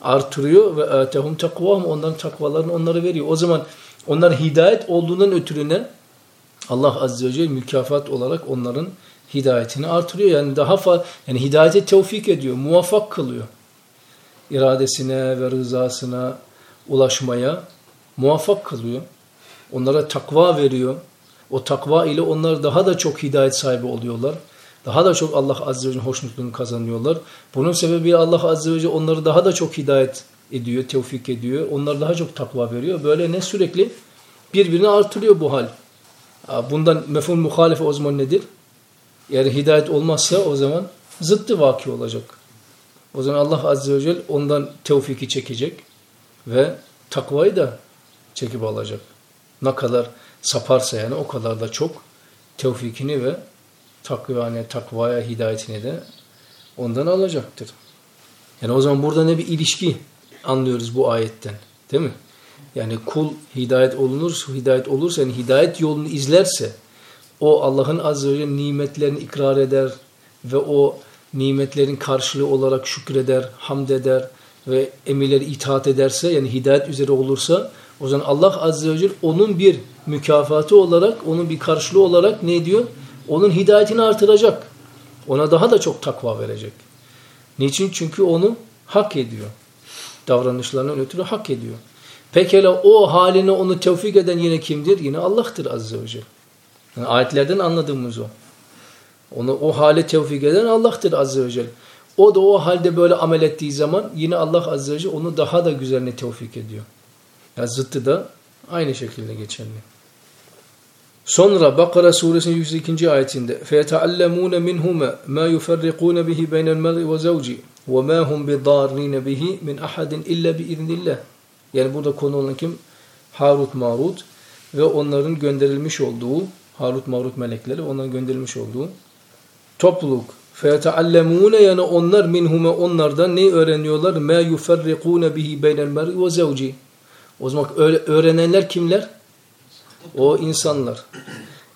Artırıyor ve âtehum takvahum. Onların takvalarını onlara veriyor. O zaman onlar hidayet olduğundan ötürü ne? Allah Azze ve Celle mükafat olarak onların hidayetini artırıyor. Yani daha fa yani hidayete tevfik ediyor, muvaffak kılıyor. İradesine ve rızasına ulaşmaya muvaffak kılıyor. Onlara takva veriyor. O takva ile onlar daha da çok hidayet sahibi oluyorlar. Daha da çok Allah Azze ve Celle hoşnutluğunu kazanıyorlar. Bunun sebebi Allah Azze ve Celle onları daha da çok hidayet ediyor, tevfik ediyor. Onlar daha çok takva veriyor. Böyle ne sürekli birbirini artırıyor bu hal. Bundan mefhum muhalefe o zaman nedir? Eğer hidayet olmazsa o zaman zıttı vaki olacak. O zaman Allah Azze ve Celle ondan tevfiki çekecek ve takvayı da çekip alacak. Ne kadar saparsa yani o kadar da çok tevfikini ve takvaya, takvaya hidayetini de ondan alacaktır. Yani o zaman burada ne bir ilişki anlıyoruz bu ayetten. Değil mi? Yani kul hidayet olunur, hidayet olursa yani hidayet yolunu izlerse o Allah'ın azze ve nimetlerini ikrar eder ve o nimetlerin karşılığı olarak şükreder, hamd eder ve emirleri itaat ederse yani hidayet üzere olursa o zaman Allah azze ve celle onun bir mükafatı olarak, onun bir karşılığı olarak ne diyor? Onun hidayetini artıracak. Ona daha da çok takva verecek. Niçin? Çünkü onu hak ediyor. Davranışlarından ötürü hak ediyor. Pekala o haline onu tevfik eden yine kimdir? Yine Allah'tır azze ve celle. Yani ayetlerden anladığımız o. Onu o hale tevfik eden Allah'tır azze ve celle. O da o halde böyle amel ettiği zaman yine Allah azze ve celle onu daha da güzeline tevfik ediyor. Yani zıttı da aynı şekilde geçerli. Sonra Bakara suresinin 102. ayetinde فَيَتَعَلَّمُونَ مِنْهُمَا مَا يُفَرِّقُونَ بِهِ بَيْنَ الْمَرْءِ وَزَوْجِ وَمَا هُمْ بِضَارِّينَ بِهِ مِنْ أَحَدٍ إِلَّا بِإِذْنِ اللّٰهِ Yani burada konu olan kim? Harut Marut ve onların gönderilmiş olduğu Harut Marut melekleri onların gönderilmiş olduğu topluluk. فَيَتَعَلَّمُونَ yani onlar minhume onlardan ne öğreniyorlar? مَا يُفَرِّقُونَ بِهِ بَيْنَ الْمَرْءِ وَزَوْجِ O zaman öğrenenler kimler? O insanlar.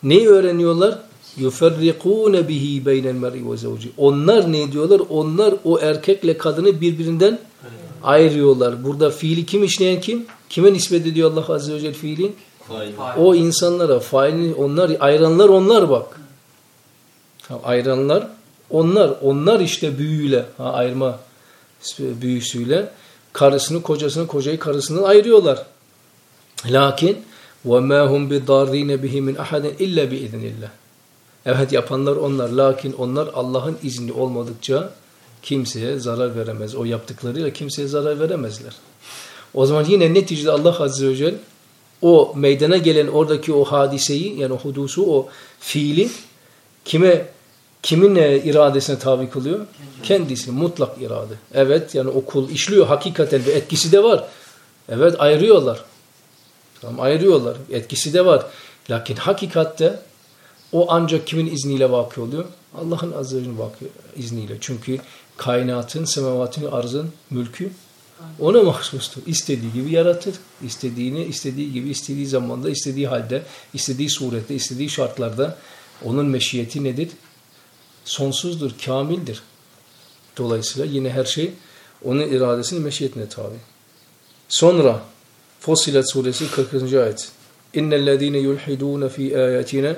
Neyi öğreniyorlar? يُفَرِّقُونَ بِهِ بَيْنَ الْمَرْءِ وَزَوْجِ Onlar ne diyorlar? Onlar o erkekle kadını birbirinden ayırıyorlar. Burada fiili kim işleyen kim? Kime nispet ediyor Allah Azze ve Celle fiili? O insanlara, failini, onlar, ayıranlar onlar bak. Ayıranlar onlar. Onlar işte büyüyle, ha, ayırma büyüsüyle karısını, kocasını, kocayı karısından ayırıyorlar. Lakin وَمَا هُمْ بِضَارِّينَ بِهِ مِنْ اَحَدٍ اِلَّا بِاِذْنِ اللّٰهِ Evet yapanlar onlar. Lakin onlar Allah'ın izni olmadıkça kimseye zarar veremez. O yaptıklarıyla kimseye zarar veremezler. O zaman yine neticede Allah Azze ve Celle o meydana gelen oradaki o hadiseyi yani o hudusu, o fiili kime kimin iradesine tabi kılıyor? Kendisi, mutlak irade. Evet yani o kul işliyor hakikaten ve etkisi de var. Evet ayırıyorlar. Tamam ayırıyorlar. Etkisi de var. Lakin hakikatte o ancak kimin izniyle vakı oluyor? Allah'ın azze ve izniyle. Çünkü kainatın, semavatın, arzın mülkü ona mahsustur. İstediği gibi yaratır. İstediğini, istediği gibi, istediği zamanda, istediği halde, istediği surette, istediği şartlarda onun meşiyeti nedir? Sonsuzdur, kamildir. Dolayısıyla yine her şey onun iradesinin meşiyetine tabi. Sonra Fussilet suresi 40. ayet. İnnellezîne yulhidûne fî âyâtina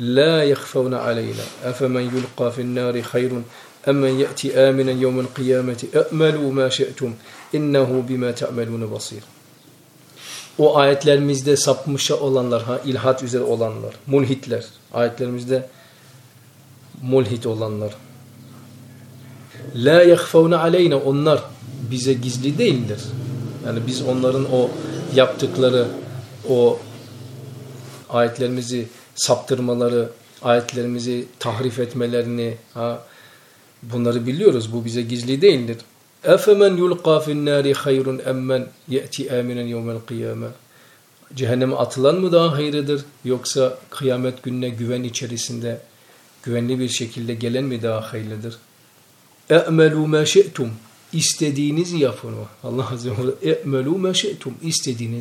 la yekhfevne aleyna. Efemen yulqa fi'n-nâri hayrun emmen ye'ti âminen yevmel kıyameti. E'melû mâ şe'tum. İnnehu bima ta'melûne basîr. O ayetlerimizde sapmış olanlar, ha, ilhat üzere olanlar, mulhitler, ayetlerimizde mulhit olanlar. La yehfevne aleyne onlar bize gizli değildir. Yani biz onların o yaptıkları o ayetlerimizi saptırmaları, ayetlerimizi tahrif etmelerini ha, bunları biliyoruz. Bu bize gizli değildir. Efemen yulqa fin nari hayrun emmen ye'ti aminen yevmel kıyame. Cehenneme atılan mı daha hayırdır yoksa kıyamet gününe güven içerisinde güvenli bir şekilde gelen mi daha hayırlıdır? E'melû mâ şe'tum. Yapın. o. Allah Azze ve Celle e'melû mâ şe'tum.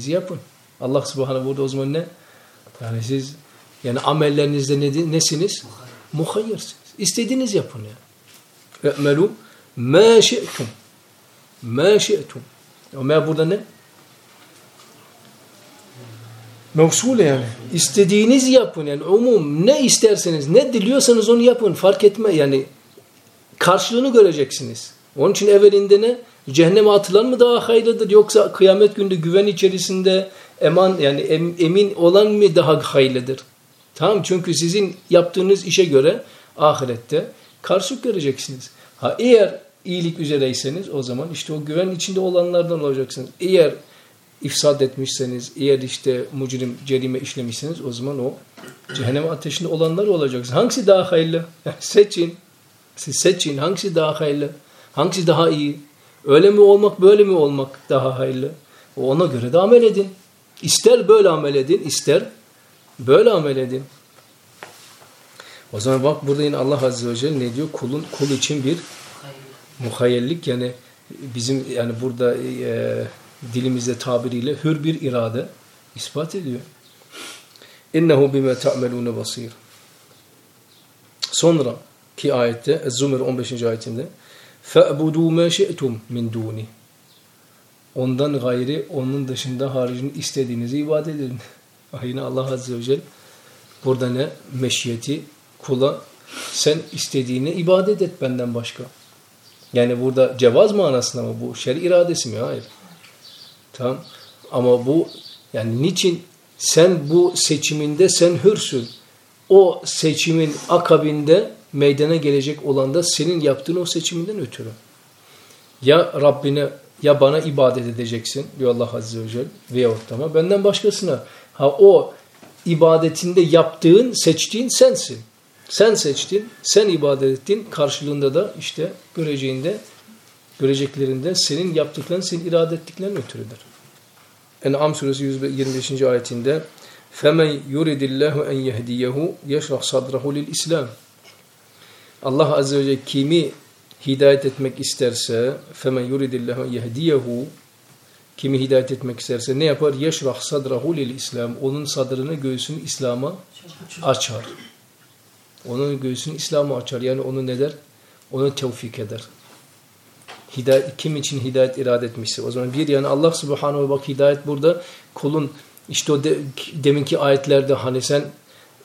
Yapın. Allah Subhanahu burada o zaman ne? Yani siz yani amellerinizde ne, nesiniz? Muhayyirsiniz. İstediğiniz yapın yani. E'melû mâ şe'tum. Mâ. O mâ burada ne? Mevsule yani. İstediğiniz yapın yani umum ne isterseniz ne diliyorsanız onu yapın fark etme yani karşılığını göreceksiniz. Onun için evvelinde ne? Cehenneme atılan mı daha hayırlıdır yoksa kıyamet günde güven içerisinde eman yani em, emin olan mı daha hayırlıdır? Tamam çünkü sizin yaptığınız işe göre ahirette karşılık göreceksiniz. Ha eğer iyilik üzereyseniz o zaman işte o güven içinde olanlardan olacaksınız. Eğer ifsad etmişseniz, eğer işte mucrim, cerime işlemişseniz o zaman o cehennem ateşinde olanlar olacaksınız. Hangisi daha hayırlı? seçin. Siz seçin. Hangisi daha hayırlı? Hangisi daha iyi? Öyle mi olmak, böyle mi olmak daha hayırlı? Ona göre de amel edin. İster böyle amel edin, ister böyle amel edin. O zaman bak burada yine Allah Azze ve Celle ne diyor? Kulun kul için bir muhayyellik yani bizim yani burada e, dilimizde tabiriyle hür bir irade ispat ediyor. İnnehu bime ta'melune basir. Sonra ki ayette Ez-Zumr 15. ayetinde fe'budu ma şi'tum min duni. Ondan gayri onun dışında haricinde istediğinizi ibadet edin. Yine Allah Azze ve Celle burada ne? Meşiyeti kula sen istediğine ibadet et benden başka. Yani burada cevaz manasında mı bu? Şer iradesi mi? Hayır. Tamam. Ama bu yani niçin sen bu seçiminde sen hürsün. O seçimin akabinde meydana gelecek olan da senin yaptığın o seçiminden ötürü. Ya Rabbine ya bana ibadet edeceksin diyor Allah Azze ve Celle veyahut ama benden başkasına. Ha o ibadetinde yaptığın, seçtiğin sensin. Sen seçtin, sen ibadet ettin. Karşılığında da işte göreceğinde, göreceklerinde senin yaptıkların, senin irade ettiklerin ötürüdür. En'am suresi 125. ayetinde فَمَنْ يُرِدِ اللّٰهُ اَنْ يَهْدِيَهُ يَشْرَحْ صَدْرَهُ لِلْإِسْلَامِ Allah Azze ve Celle kimi hidayet etmek isterse فَمَنْ يُرِدِ اللّٰهُ اَنْ يَهْدِيَهُ Kimi hidayet etmek isterse ne yapar? يَشْرَحْ صَدْرَهُ لِلْإِسْلَامِ Onun sadrını, göğsünü İslam'a açar. Onun göğsünü İslam'a açar. Yani onu ne der? Onu tevfik eder. Hidayet, kim için hidayet irade etmişse. O zaman bir yani Allah subhanahu ve bak hidayet burada kulun işte o de, deminki ayetlerde hani sen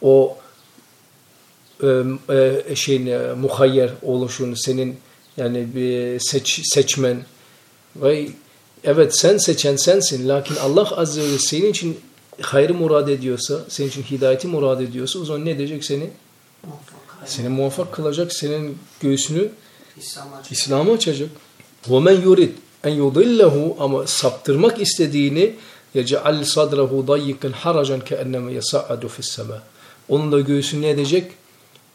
o e, e, şeyin e, muhayyer oluşunu senin yani bir seç, seçmen ve evet sen seçen sensin lakin Allah azze ve celle senin için hayrı murad ediyorsa senin için hidayeti murad ediyorsa o zaman ne edecek seni? Seni muvaffak kılacak, senin göğsünü İslam'a açacak. وَمَنْ يُرِدْ en yudillahu ama saptırmak istediğini yec'al sadrahu dayyikan haracan keenneme yas'adu fis sema. Onun da göğsünü ne edecek?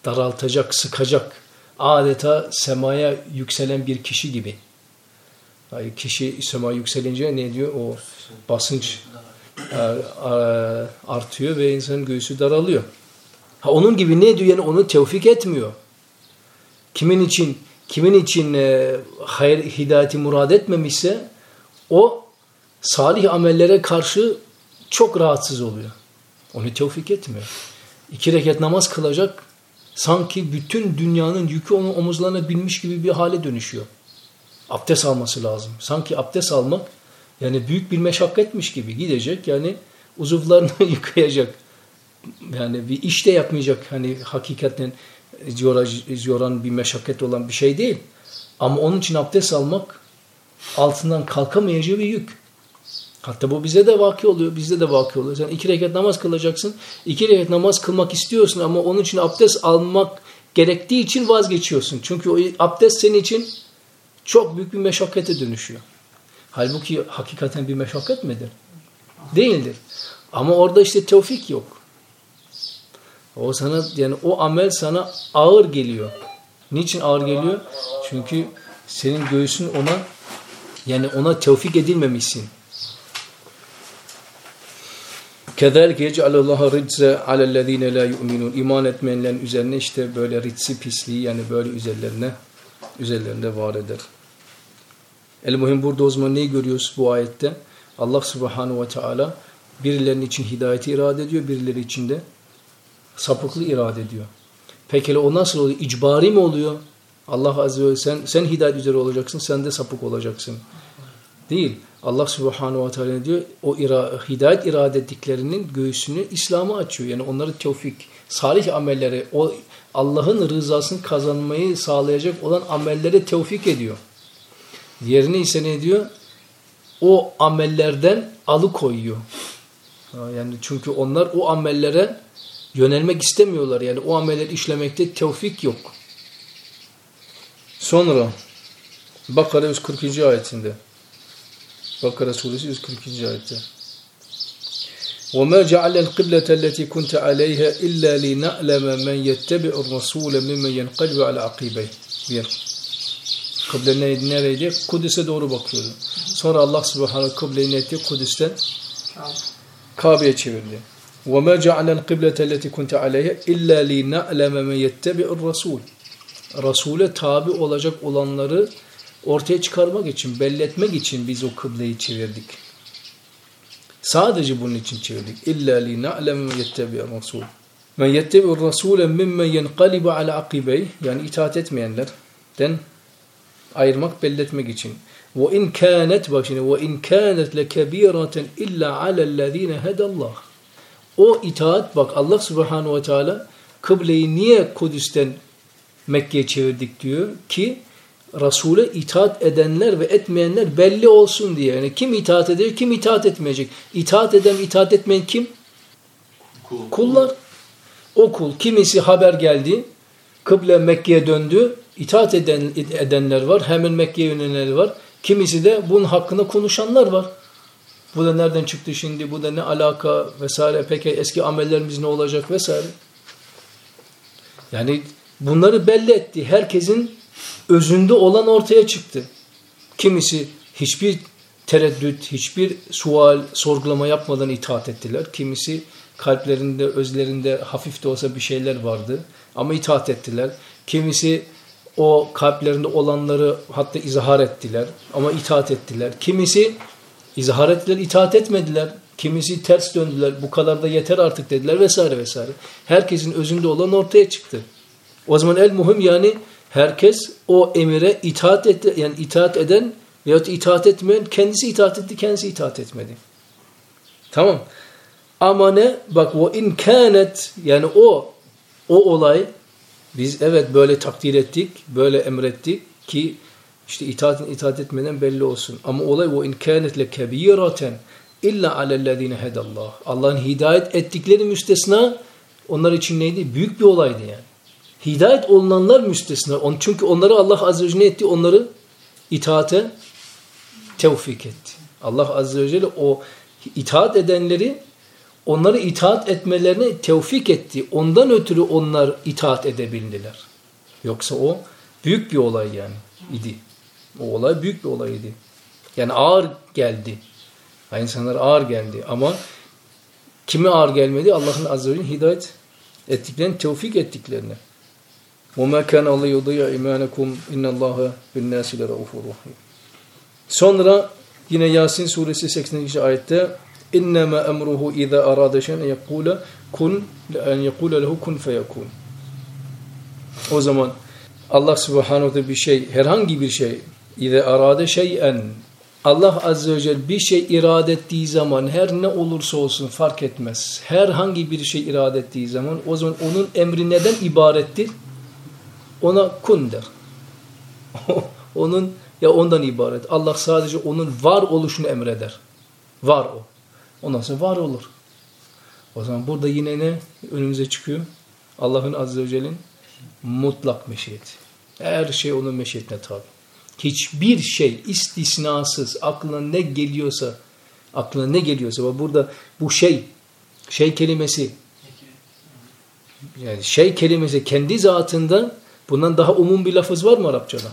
Daraltacak, sıkacak. Adeta semaya yükselen bir kişi gibi. Yani kişi semaya yükselince ne diyor? O basınç e, artıyor ve insanın göğsü daralıyor. Ha onun gibi ne diyor? Yani onu tevfik etmiyor. Kimin için Kimin için e, hayır hidayeti murad etmemişse o salih amellere karşı çok rahatsız oluyor. Onu tevfik etmiyor. İki rekat namaz kılacak sanki bütün dünyanın yükü onun omuzlarına binmiş gibi bir hale dönüşüyor. Abdest alması lazım. Sanki abdest almak yani büyük bir meşakkatmiş gibi gidecek yani uzuvlarını yıkayacak. Yani bir iş de yapmayacak hani hakikaten yoran bir meşakkat olan bir şey değil. Ama onun için abdest almak altından kalkamayacağı bir yük. Hatta bu bize de vaki oluyor, bizde de vaki oluyor. Sen iki rekat namaz kılacaksın, iki rekat namaz kılmak istiyorsun ama onun için abdest almak gerektiği için vazgeçiyorsun. Çünkü o abdest senin için çok büyük bir meşakkate dönüşüyor. Halbuki hakikaten bir meşakkat midir? Değildir. Ama orada işte tevfik yok. O sana yani o amel sana ağır geliyor. Niçin ağır geliyor? Çünkü senin göğsün ona yani ona tevfik edilmemişsin. Kezalike yec'alallahu rizze alellezine la yu'minun. İman etmeyenlerin üzerine işte böyle ritsi pisliği yani böyle üzerlerine üzerlerinde var eder. El muhim burada o zaman neyi görüyoruz bu ayette? Allah subhanahu ve teala birilerinin için hidayeti irade ediyor, birileri için de sapıklığı irade ediyor. Peki o nasıl oluyor? İcbari mi oluyor? Allah azze ve sen, sen hidayet üzere olacaksın, sen de sapık olacaksın. Değil. Allah subhanahu ve teala diyor, o ira, hidayet irade ettiklerinin göğsünü İslam'a açıyor. Yani onları tevfik, salih amelleri, o Allah'ın rızasını kazanmayı sağlayacak olan amellere tevfik ediyor. Diğerini ise ne diyor? O amellerden alıkoyuyor. Yani çünkü onlar o amellere yönelmek istemiyorlar. Yani o amelleri işlemekte tevfik yok. Sonra Bakara 140. ayetinde Bakara suresi 140. ayette وَمَا جَعَلَ الْقِبْلَةَ الَّتِي كُنْتَ عَلَيْهَا إِلَّا لِنَعْلَمَ مَنْ يَتَّبِعُ الرَّسُولَ مِمَّنْ يَنْقَلْبُ عَلَى عَقِبَيْهِ Bir. Kıble neydi, nereydi? Kudüs'e doğru bakıyordu. Sonra Allah subhanahu kıbleyi ne etti? Kudüs'ten Kabe'ye çevirdi. وَمَا جَعَلَ الْقِبْلَةَ الَّتِي كُنْتَ عَلَيْهَا إِلَّا لِنَعْلَمَ مَنْ يَتَّبِعُ الرَّسُولَ Resul'e tabi olacak olanları ortaya çıkarmak için, belletmek için biz o kıbleyi çevirdik. Sadece bunun için çevirdik. İlla li na'lem men yettebi'ir rasul. Men yettebi'ir rasule mimmen yenqalibu ala akibey yani itaat etmeyenlerden ayırmak, belletmek için. Ve in kânet bak şimdi ve in kânet lekebîraten illa alellezîne hedallah. O itaat bak Allah subhanahu ve teala kıbleyi niye Kudüs'ten Mekke'ye çevirdik diyor ki Resul'e itaat edenler ve etmeyenler belli olsun diye. Yani kim itaat edecek, kim itaat etmeyecek. İtaat eden, itaat etmeyen kim? Kul. Kullar. O kul. Kimisi haber geldi, kıble Mekke'ye döndü, itaat eden, edenler var, hemen Mekke'ye yönelenler var. Kimisi de bunun hakkında konuşanlar var. Bu da nereden çıktı şimdi, bu da ne alaka vesaire, peki eski amellerimiz ne olacak vesaire. Yani bunları belli etti. Herkesin özünde olan ortaya çıktı. Kimisi hiçbir tereddüt, hiçbir sual, sorgulama yapmadan itaat ettiler. Kimisi kalplerinde, özlerinde hafif de olsa bir şeyler vardı ama itaat ettiler. Kimisi o kalplerinde olanları hatta izhar ettiler ama itaat ettiler. Kimisi izhar ettiler, itaat etmediler. Kimisi ters döndüler, bu kadar da yeter artık dediler vesaire vesaire. Herkesin özünde olan ortaya çıktı. O zaman el muhim yani herkes o emire itaat etti, yani itaat eden veyahut itaat etmeyen kendisi itaat etti, kendisi itaat etmedi. Tamam. Ama ne? Bak o in kânet yani o o olay biz evet böyle takdir ettik, böyle emrettik ki işte itaatin itaat etmeden belli olsun. Ama olay o in kânet le kebîraten illa alellezîne hedallah. Allah'ın hidayet ettikleri müstesna onlar için neydi? Büyük bir olaydı yani. Hidayet olunanlar müstesna. Çünkü onları Allah Azze ve Celle etti? Onları itaate tevfik etti. Allah Azze ve Celle o itaat edenleri onları itaat etmelerine tevfik etti. Ondan ötürü onlar itaat edebildiler. Yoksa o büyük bir olay yani idi. O olay büyük bir olay idi. Yani ağır geldi. Yani insanlar ağır geldi ama kime ağır gelmedi? Allah'ın azze ve celle hidayet ettiklerini, tevfik ettiklerini. وَمَا كَانَ اللّٰهُ يُضِيَ اِمَانَكُمْ اِنَّ اللّٰهَ بِالنَّاسِ لَرَؤُفُ رَحِيمٌ Sonra yine Yasin suresi 80. ayette اِنَّمَا اَمْرُهُ اِذَا اَرَادَ شَيْنَ يَقُولَ kun en yekule lehu kun feyekun. O zaman Allah subhanahu da bir şey, herhangi bir şey, İze arade şeyen Allah Azze ve Celle bir şey irade ettiği zaman her ne olursa olsun fark etmez. Herhangi bir şey irade ettiği zaman o zaman onun emri neden ibarettir? Ona kun der. onun ya ondan ibaret. Allah sadece onun var oluşunu emreder. Var o. Ondan sonra var olur. O zaman burada yine ne önümüze çıkıyor? Allah'ın Azze ve Celle'nin mutlak meşiyeti. Her şey onun meşiyetine tabi. Hiçbir şey istisnasız aklına ne geliyorsa aklına ne geliyorsa burada bu şey şey kelimesi yani şey kelimesi kendi zatında Bundan daha umum bir lafız var mı Arapçada?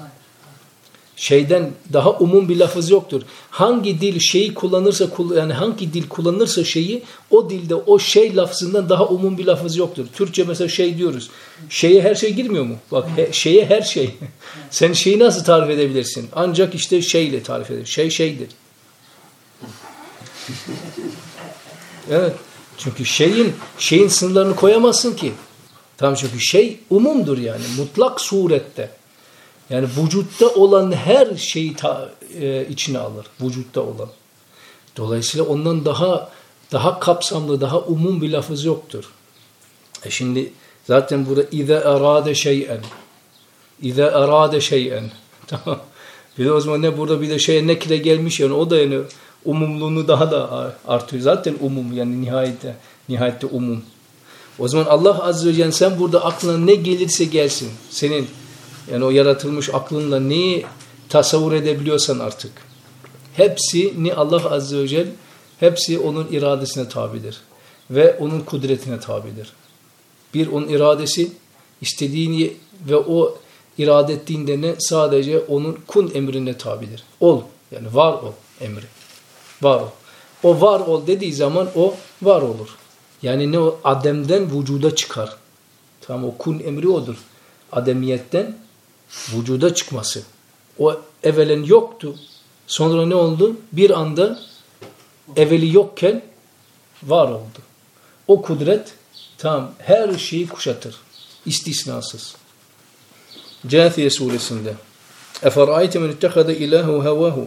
Şeyden daha umum bir lafız yoktur. Hangi dil şeyi kullanırsa yani hangi dil kullanırsa şeyi o dilde o şey lafzından daha umum bir lafız yoktur. Türkçe mesela şey diyoruz. Şeye her şey girmiyor mu? Bak he, şeye her şey. Sen şeyi nasıl tarif edebilirsin? Ancak işte şeyle tarif edebilirsin. Şey şeydir. Evet. Çünkü şeyin şeyin sınırlarını koyamazsın ki. Tamam çünkü şey umumdur yani mutlak surette. Yani vücutta olan her şeyi ta, e, içine alır. Vücutta olan. Dolayısıyla ondan daha daha kapsamlı, daha umum bir lafız yoktur. E şimdi zaten burada اِذَا اَرَادَ شَيْئًا اِذَا اَرَادَ شَيْئًا Tamam. Bir de o zaman ne burada bir de şeye nekre gelmiş yani o da yani umumluğunu daha da artıyor. Zaten umum yani nihayette, nihayette umum. O zaman Allah Azze ve Celle sen burada aklına ne gelirse gelsin. Senin yani o yaratılmış aklınla neyi tasavvur edebiliyorsan artık. Hepsi ni Allah Azze ve Celle hepsi onun iradesine tabidir. Ve onun kudretine tabidir. Bir onun iradesi istediğini ve o irade ettiğinde ne sadece onun kun emrine tabidir. Ol yani var ol emri. Var ol. O var ol dediği zaman o var olur. Yani ne o Adem'den vücuda çıkar. Tamam o kun emri odur. Ademiyetten vücuda çıkması. O evvelen yoktu. Sonra ne oldu? Bir anda evveli yokken var oldu. O kudret tam her şeyi kuşatır. İstisnasız. Câthiye suresinde اَفَرَأَيْتَ مَنْ اتَّخَذَ إِلَهُ هَوَاهُ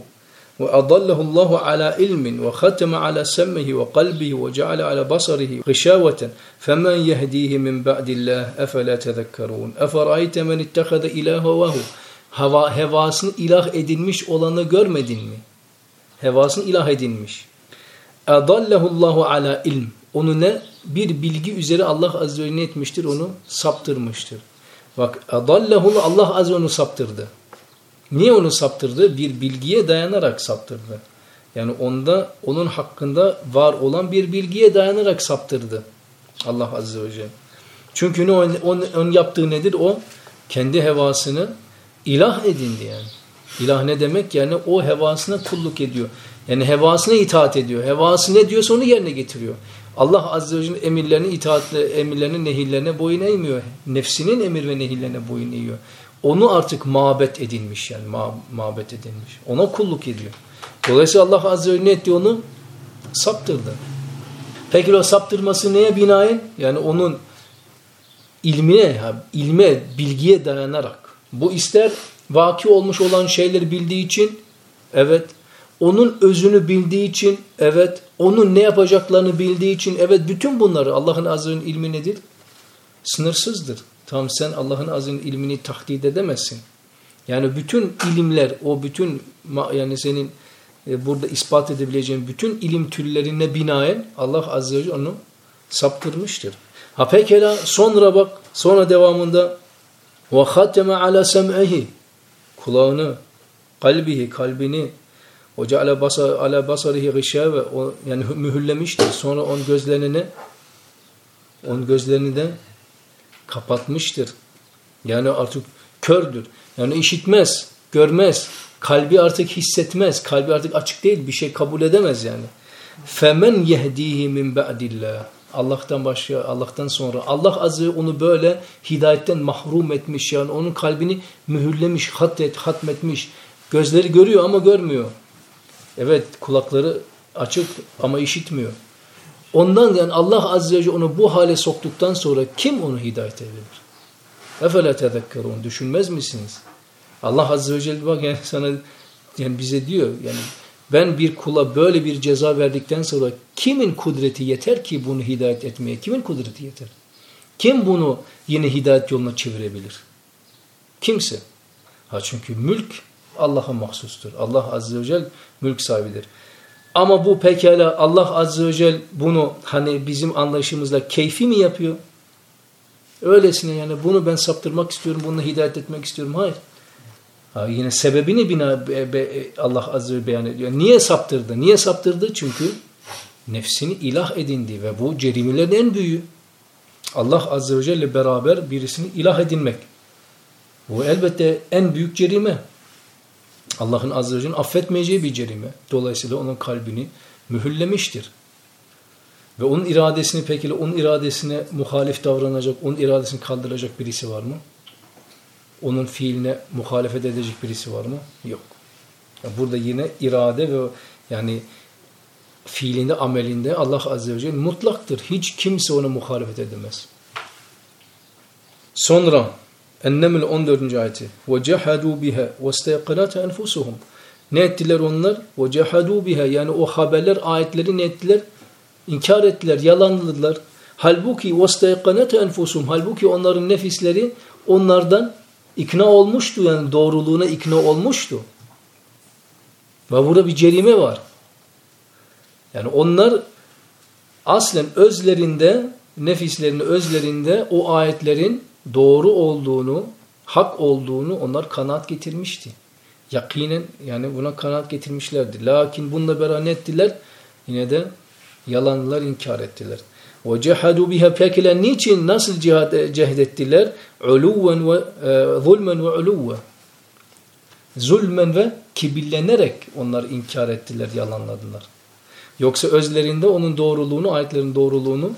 وأضله الله على علم وختم على سمه وقلبه وجعل على بصره غشاوة فمن يهديه من بعد الله أفلا تذكرون أفرأيت من اتخذ إله هواه Hava, hevasını ilah edinmiş olanı görmedin mi? Hevasını ilah edinmiş. Adallahullahu ala ilm. Onu ne? Bir bilgi üzere Allah azze ve ne etmiştir? Onu saptırmıştır. Bak adallahu Allah azze ve onu saptırdı. Niye onu saptırdı? Bir bilgiye dayanarak saptırdı. Yani onda onun hakkında var olan bir bilgiye dayanarak saptırdı. Allah Azze ve Celle. Çünkü ne onun, onun yaptığı nedir? O kendi hevasını ilah edindi yani. İlah ne demek? Yani o hevasına kulluk ediyor. Yani hevasına itaat ediyor. Hevası ne diyorsa onu yerine getiriyor. Allah Azze ve Celle emirlerine itaatle, emirlerine, nehirlerine boyun eğmiyor. Nefsinin emir ve nehirlerine boyun eğiyor. Onu artık mabet edilmiş yani ma mabet edilmiş. Ona kulluk ediyor. Dolayısıyla Allah Azze ve ne etti onu? Saptırdı. Peki o saptırması neye binaen? Yani onun ilmine, ilme, bilgiye dayanarak. Bu ister vaki olmuş olan şeyleri bildiği için, evet. Onun özünü bildiği için, evet. Onun ne yapacaklarını bildiği için, evet. Bütün bunları Allah'ın azrının ilmi nedir? Sınırsızdır. Tam sen Allah'ın azın ilmini tahdid edemezsin. Yani bütün ilimler, o bütün yani senin e, burada ispat edebileceğin bütün ilim türlerine binaen Allah azze ve celle onu saptırmıştır. Ha pekala sonra bak sonra devamında ve hateme ala sem'ihi kulağını, kalbihi, kalbini o ceale basar, ala basarihi gışave yani mühürlemiştir. Sonra on gözlerini on gözlerini de kapatmıştır. Yani artık kördür. Yani işitmez, görmez. Kalbi artık hissetmez. Kalbi artık açık değil. Bir şey kabul edemez yani. Femen yehdihi min ba'dillah. Allah'tan başka, Allah'tan sonra. Allah azze onu böyle hidayetten mahrum etmiş yani onun kalbini mühürlemiş, hatmet, hatmetmiş. Gözleri görüyor ama görmüyor. Evet kulakları açık ama işitmiyor. Ondan yani Allah Azze ve Celle onu bu hale soktuktan sonra kim onu hidayet edebilir? Efele tezekkerun. Düşünmez misiniz? Allah Azze ve Celle bak yani sana yani bize diyor yani ben bir kula böyle bir ceza verdikten sonra kimin kudreti yeter ki bunu hidayet etmeye? Kimin kudreti yeter? Kim bunu yine hidayet yoluna çevirebilir? Kimse. Ha çünkü mülk Allah'a mahsustur. Allah Azze ve Celle mülk sahibidir. Ama bu pekala Allah Azze ve Celle bunu hani bizim anlayışımızla keyfi mi yapıyor? Öylesine yani bunu ben saptırmak istiyorum, bunu hidayet etmek istiyorum. Hayır. Ha, yine sebebini bina be, be, Allah Azze ve beyan ediyor. Niye saptırdı? Niye saptırdı? Çünkü nefsini ilah edindi ve bu cerimelerin en büyüğü. Allah Azze ve Celle beraber birisini ilah edinmek. Bu elbette en büyük cerime. Allah'ın azze ve celle'nin affetmeyeceği bir cerime. Dolayısıyla onun kalbini mühürlemiştir. Ve onun iradesini peki onun iradesine muhalif davranacak, onun iradesini kaldıracak birisi var mı? Onun fiiline muhalefet edecek birisi var mı? Yok. Burada yine irade ve yani fiilinde, amelinde Allah Azze ve Celle mutlaktır. Hiç kimse ona muhalefet edemez. Sonra Ennemül 14. ayeti. Ve cehadu biha ve isteyqanat. Ne ettiler onlar? Ve cehadu yani o haberler, ayetleri ne ettiler? İnkar ettiler, yalanladılar. Halbuki ve isteyqanat. Halbuki onların nefisleri onlardan ikna olmuştu yani doğruluğuna ikna olmuştu. Ve burada bir cerime var. Yani onlar aslen özlerinde, nefislerinin özlerinde o ayetlerin doğru olduğunu, hak olduğunu onlar kanaat getirmişti. Yakinen yani buna kanaat getirmişlerdi. Lakin bununla beraber ettiler? Yine de yalanlar inkar ettiler. Ve cehadu biha pekilen niçin nasıl cihad cehdettiler? Uluven ve e, zulmen ve uluve. Zulmen ve kibirlenerek onlar inkar ettiler, yalanladılar. Yoksa özlerinde onun doğruluğunu, ayetlerin doğruluğunu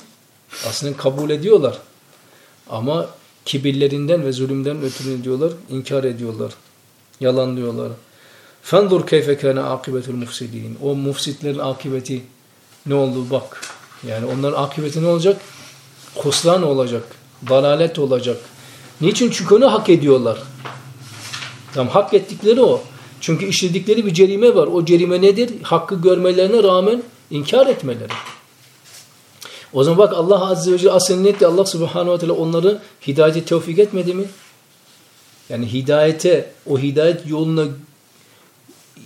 aslında kabul ediyorlar. Ama kibirlerinden ve zulümden ötürü diyorlar, inkar ediyorlar, yalanlıyorlar. Fendur keyfe kana akibetul mufsidin. O mufsitlerin akıbeti ne oldu bak. Yani onların akıbeti ne olacak? Husran olacak, dalalet olacak. Niçin? Çünkü onu hak ediyorlar. Tam hak ettikleri o. Çünkü işledikleri bir cerime var. O cerime nedir? Hakkı görmelerine rağmen inkar etmeleri. O zaman bak Allah Azze ve Celle aslında Allah Subhanahu ve Teala onları hidayete tevfik etmedi mi? Yani hidayete, o hidayet yoluna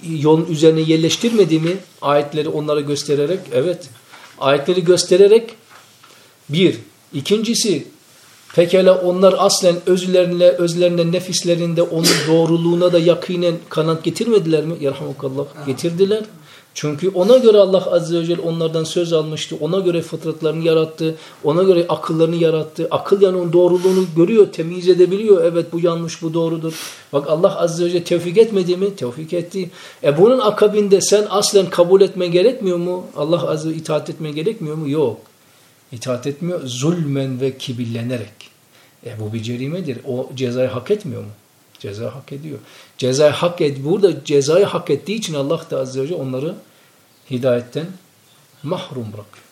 yolun üzerine yerleştirmedi mi? Ayetleri onlara göstererek. Evet. Ayetleri göstererek bir. İkincisi pekala onlar aslen özlerine, özlerine, nefislerinde onun doğruluğuna da yakinen kanat getirmediler mi? Yerhamukallah. Getirdiler. Çünkü ona göre Allah Azze ve Celle onlardan söz almıştı. Ona göre fıtratlarını yarattı. Ona göre akıllarını yarattı. Akıl yani onun doğruluğunu görüyor, temiz edebiliyor. Evet bu yanlış, bu doğrudur. Bak Allah Azze ve Celle tevfik etmedi mi? Tevfik etti. E bunun akabinde sen aslen kabul etme gerekmiyor mu? Allah Azze ve itaat etme gerekmiyor mu? Yok. İtaat etmiyor. Zulmen ve kibirlenerek. E bu bir cerimedir. O cezayı hak etmiyor mu? Ceza hak ediyor. Cezayı hak et. Burada cezayı hak ettiği için Allah da Azze ve Celle onları hidayetten mahrum bırakıyor.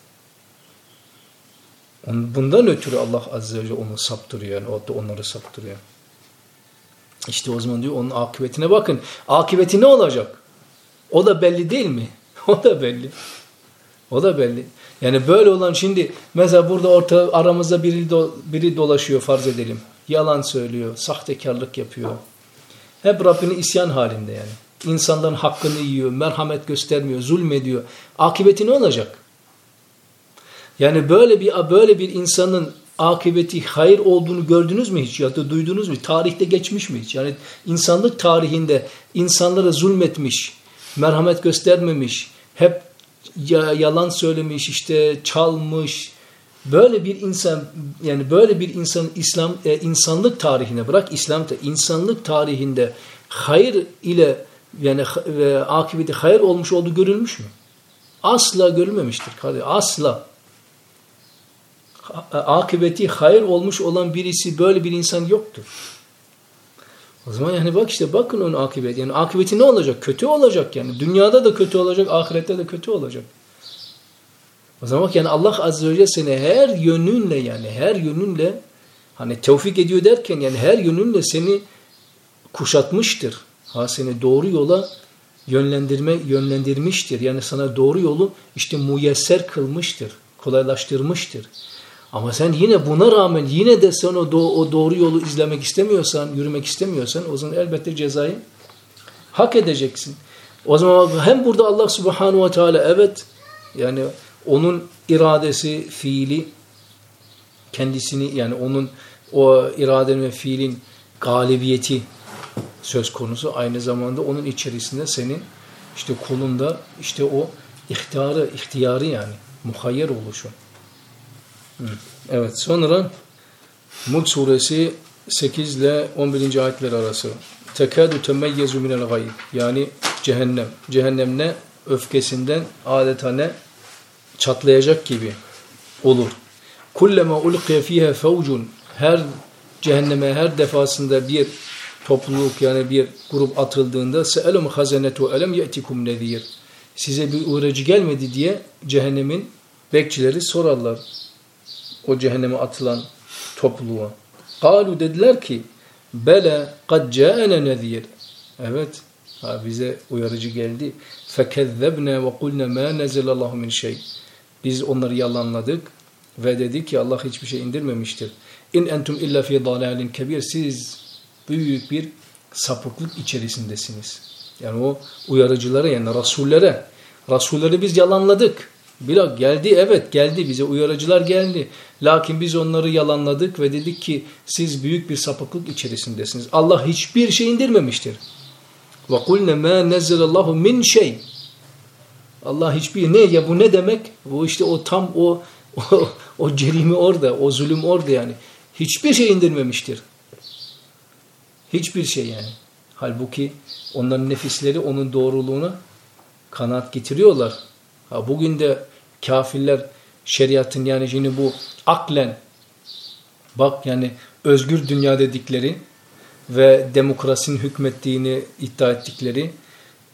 Bundan ötürü Allah Azze ve Celle onu saptırıyor. Yani onları saptırıyor. İşte o zaman diyor onun akıbetine bakın. Akıbeti ne olacak? O da belli değil mi? O da belli. O da belli. Yani böyle olan şimdi mesela burada orta aramızda biri, do, biri dolaşıyor farz edelim. Yalan söylüyor, sahtekarlık yapıyor. Hep Rabbini isyan halinde yani. İnsanların hakkını yiyor, merhamet göstermiyor, zulmediyor. Akıbeti ne olacak? Yani böyle bir böyle bir insanın akıbeti hayır olduğunu gördünüz mü hiç ya da duydunuz mu? Tarihte geçmiş mi hiç? Yani insanlık tarihinde insanlara zulmetmiş, merhamet göstermemiş, hep yalan söylemiş, işte çalmış, Böyle bir insan yani böyle bir insan İslam e, insanlık tarihine bırak İslam insanlık tarihinde hayır ile yani e, akıbeti hayır olmuş olduğu görülmüş mü? Asla görülmemiştir kardeşim. Asla. Akıbeti hayır olmuş olan birisi böyle bir insan yoktur. O zaman yani bak işte bakın onun akıbeti. Yani akıbeti ne olacak? Kötü olacak yani. Dünyada da kötü olacak, ahirette de kötü olacak. O zaman yani Allah Azze ve Celle seni her yönünle yani her yönünle hani tevfik ediyor derken yani her yönünle seni kuşatmıştır. Ha seni doğru yola yönlendirme yönlendirmiştir. Yani sana doğru yolu işte muyesser kılmıştır. Kolaylaştırmıştır. Ama sen yine buna rağmen yine de sen o, do o doğru yolu izlemek istemiyorsan, yürümek istemiyorsan o zaman elbette cezayı hak edeceksin. O zaman hem burada Allah Subhanahu ve Teala evet yani onun iradesi, fiili kendisini yani onun o iradenin ve fiilin galibiyeti söz konusu. Aynı zamanda onun içerisinde senin işte kolunda işte o ihtiyarı, ihtiyarı yani muhayyer oluşu. Evet sonra Mulk suresi 8 ile 11. ayetler arası tekadu temeyyezu minel gayb. Yani cehennem. Cehennem ne? Öfkesinden adeta ne? Çatlayacak gibi olur. Kullema ulqiye fiha fevcun. Her cehenneme her defasında bir topluluk yani bir grup atıldığında se'elum hazanetu elem ye'tikum nezir. Size bir uğracı gelmedi diye cehennemin bekçileri sorarlar. O cehenneme atılan topluluğa. Kalu dediler ki bela kad ca'ana nezir. Evet ha, bize uyarıcı geldi. Fekezzebne ve kulne ma nezelallahu min şey. Biz onları yalanladık ve dedik ki Allah hiçbir şey indirmemiştir. İn entum illa fi dalalin kebir. Siz büyük bir sapıklık içerisindesiniz. Yani o uyarıcılara yani rasullere. Rasulleri biz yalanladık. Bilal geldi evet geldi bize uyarıcılar geldi. Lakin biz onları yalanladık ve dedik ki siz büyük bir sapıklık içerisindesiniz. Allah hiçbir şey indirmemiştir. Ve kulne ma nezzelallahu min şey. Allah hiçbir ne ya bu ne demek? Bu işte o tam o o, o cerimi orada, o zulüm orada yani. Hiçbir şey indirmemiştir. Hiçbir şey yani. Halbuki onların nefisleri onun doğruluğuna kanaat getiriyorlar. Ha, bugün de kafirler şeriatın yani şimdi bu aklen bak yani özgür dünya dedikleri ve demokrasinin hükmettiğini iddia ettikleri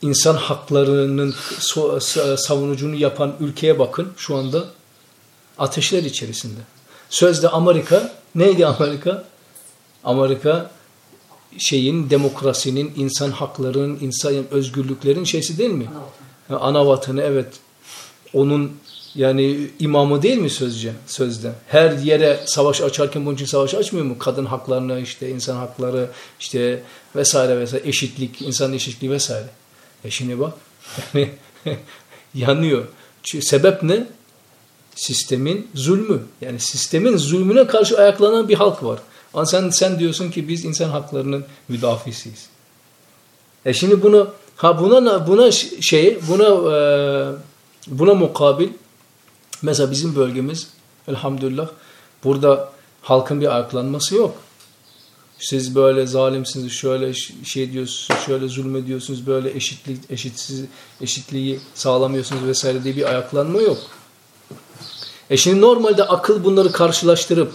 insan haklarının savunucunu yapan ülkeye bakın şu anda ateşler içerisinde. Sözde Amerika neydi Amerika? Amerika şeyin demokrasinin, insan haklarının, insan özgürlüklerin şeysi değil mi? Vatanı. Ana vatanı evet. Onun yani imamı değil mi sözce sözde? Her yere savaş açarken bunun için savaş açmıyor mu? Kadın haklarını işte insan hakları işte vesaire vesaire eşitlik, insan eşitliği vesaire. E şimdi bak yani yanıyor. Çünkü sebep ne? Sistemin zulmü. Yani sistemin zulmüne karşı ayaklanan bir halk var. Ama sen, sen diyorsun ki biz insan haklarının müdafisiyiz. E şimdi bunu ha buna buna şey buna e, buna mukabil mesela bizim bölgemiz elhamdülillah burada halkın bir ayaklanması yok. Siz böyle zalimsiniz, şöyle şey diyorsunuz, şöyle zulmediyorsunuz, böyle eşitlik, eşitsiz, eşitliği sağlamıyorsunuz vesaire diye bir ayaklanma yok. E şimdi normalde akıl bunları karşılaştırıp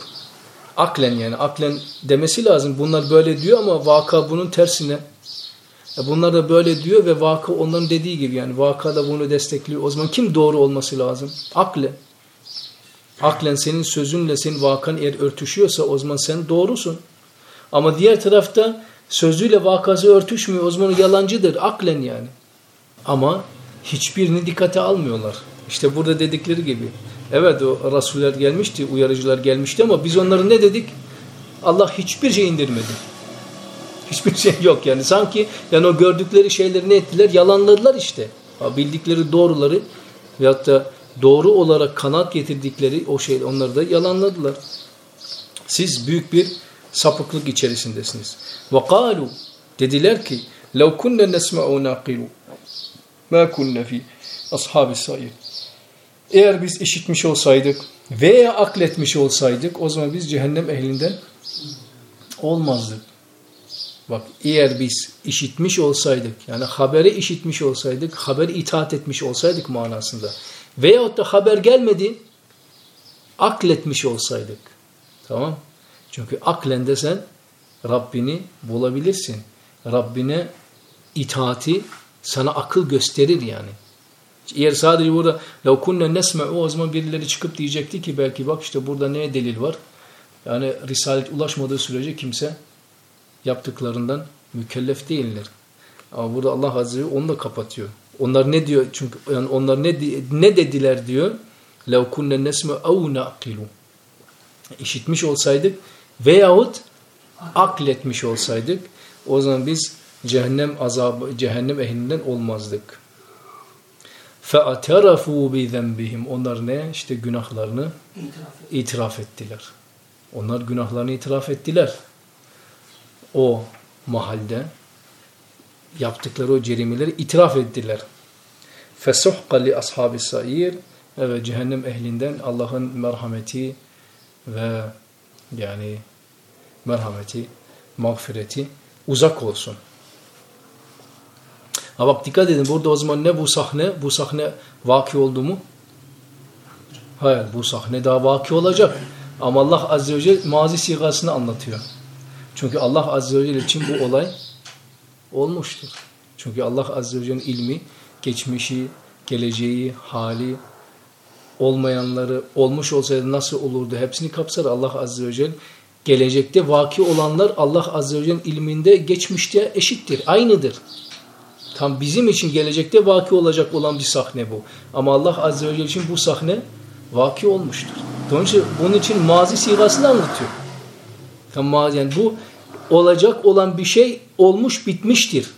aklen yani aklen demesi lazım. Bunlar böyle diyor ama vaka bunun tersine. E bunlar da böyle diyor ve vaka onların dediği gibi yani vaka da bunu destekliyor. O zaman kim doğru olması lazım? Aklen. Aklen senin sözünle senin vakan eğer örtüşüyorsa o zaman sen doğrusun. Ama diğer tarafta sözüyle vakası örtüşmüyor. O zaman yalancıdır aklen yani. Ama hiçbirini dikkate almıyorlar. İşte burada dedikleri gibi. Evet o rasuller gelmişti, uyarıcılar gelmişti ama biz onları ne dedik? Allah hiçbir şey indirmedi. Hiçbir şey yok yani. Sanki yani o gördükleri şeyleri ne ettiler? Yalanladılar işte. Bildikleri doğruları veyahut da doğru olarak kanat getirdikleri o şey onları da yalanladılar. Siz büyük bir sapıklık içerisindesiniz. Ve kalu dediler ki لو كنا نسمع ونعقل ما كنا في أصحاب السعير eğer biz işitmiş olsaydık veya akletmiş olsaydık o zaman biz cehennem ehlinden olmazdık. Bak eğer biz işitmiş olsaydık yani haberi işitmiş olsaydık haber itaat etmiş olsaydık manasında veyahut da haber gelmedi akletmiş olsaydık. Tamam Çünkü aklende sen Rabbini bulabilirsin. Rabbine itaati sana akıl gösterir yani. Eğer sadece burada لَوْ كُنَّ نَسْمَعُ o zaman birileri çıkıp diyecekti ki belki bak işte burada ne delil var. Yani Risalet ulaşmadığı sürece kimse yaptıklarından mükellef değiller. Ama burada Allah Azze ve onu da kapatıyor. Onlar ne diyor? Çünkü yani onlar ne ne dediler diyor? لَوْ كُنَّ نَسْمَعُ اَوْ نَعْقِلُ İşitmiş olsaydık veyahut akletmiş olsaydık o zaman biz cehennem azabı, cehennem ehlinden olmazdık. فَاَتَرَفُوا بِذَنْبِهِمْ Onlar ne? İşte günahlarını itiraf, itiraf ettiler. Onlar günahlarını itiraf ettiler. O mahalde yaptıkları o cerimeleri itiraf ettiler. فَسُحْقَ لِأَصْحَابِ السَّعِيرِ Evet cehennem ehlinden Allah'ın merhameti ve yani merhameti, mağfireti uzak olsun. Ha bak dikkat edin burada o zaman ne bu sahne? Bu sahne vaki oldu mu? Hayır bu sahne daha vaki olacak. Ama Allah Azze ve Celle mazi sigasını anlatıyor. Çünkü Allah Azze ve Celle için bu olay olmuştur. Çünkü Allah Azze ve Celle'nin ilmi, geçmişi, geleceği, hali, olmayanları, olmuş olsaydı nasıl olurdu hepsini kapsar Allah Azze ve Celle. Gelecekte vaki olanlar Allah Azze ve Celle'nin ilminde geçmişte eşittir, aynıdır. Tam bizim için gelecekte vaki olacak olan bir sahne bu. Ama Allah Azze ve Celle için bu sahne vaki olmuştur. İçin, bunun için mazi sigasını anlatıyor. Tamam yani bu olacak olan bir şey olmuş bitmiştir.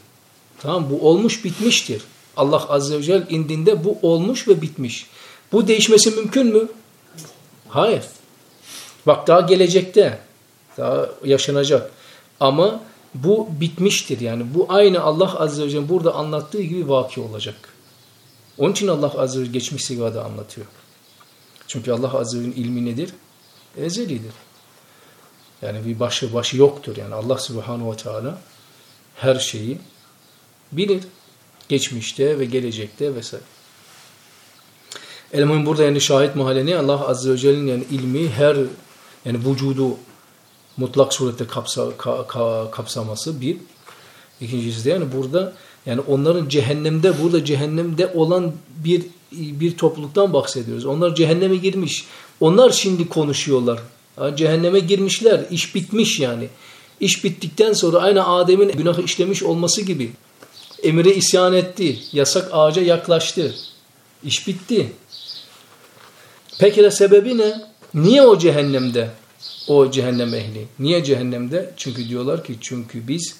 Tamam bu olmuş bitmiştir. Allah Azze ve Celle indinde bu olmuş ve bitmiş. Bu değişmesi mümkün mü? Hayır. Bak daha gelecekte. Daha yaşanacak. Ama bu bitmiştir. Yani bu aynı Allah Azze ve Celle burada anlattığı gibi vaki olacak. Onun için Allah Azze ve Celle geçmiş sigada anlatıyor. Çünkü Allah Azze ve Celle'nin ilmi nedir? Ezelidir. Yani bir başı başı yoktur. Yani Allah Subhanahu ve Teala her şeyi bilir. Geçmişte ve gelecekte vesaire. Elmuhim burada yani şahit mahalleni Allah Azze ve Celle'nin yani ilmi her yani vücudu mutlak surette kapsa, ka, ka, kapsaması bir. İkincisi de yani burada yani onların cehennemde burada cehennemde olan bir bir topluluktan bahsediyoruz. Onlar cehenneme girmiş. Onlar şimdi konuşuyorlar. cehenneme girmişler. İş bitmiş yani. İş bittikten sonra aynı Adem'in günahı işlemiş olması gibi emire isyan etti. Yasak ağaca yaklaştı. İş bitti. Peki de sebebi ne? Niye o cehennemde? O cehennem ehli. Niye cehennemde? Çünkü diyorlar ki çünkü biz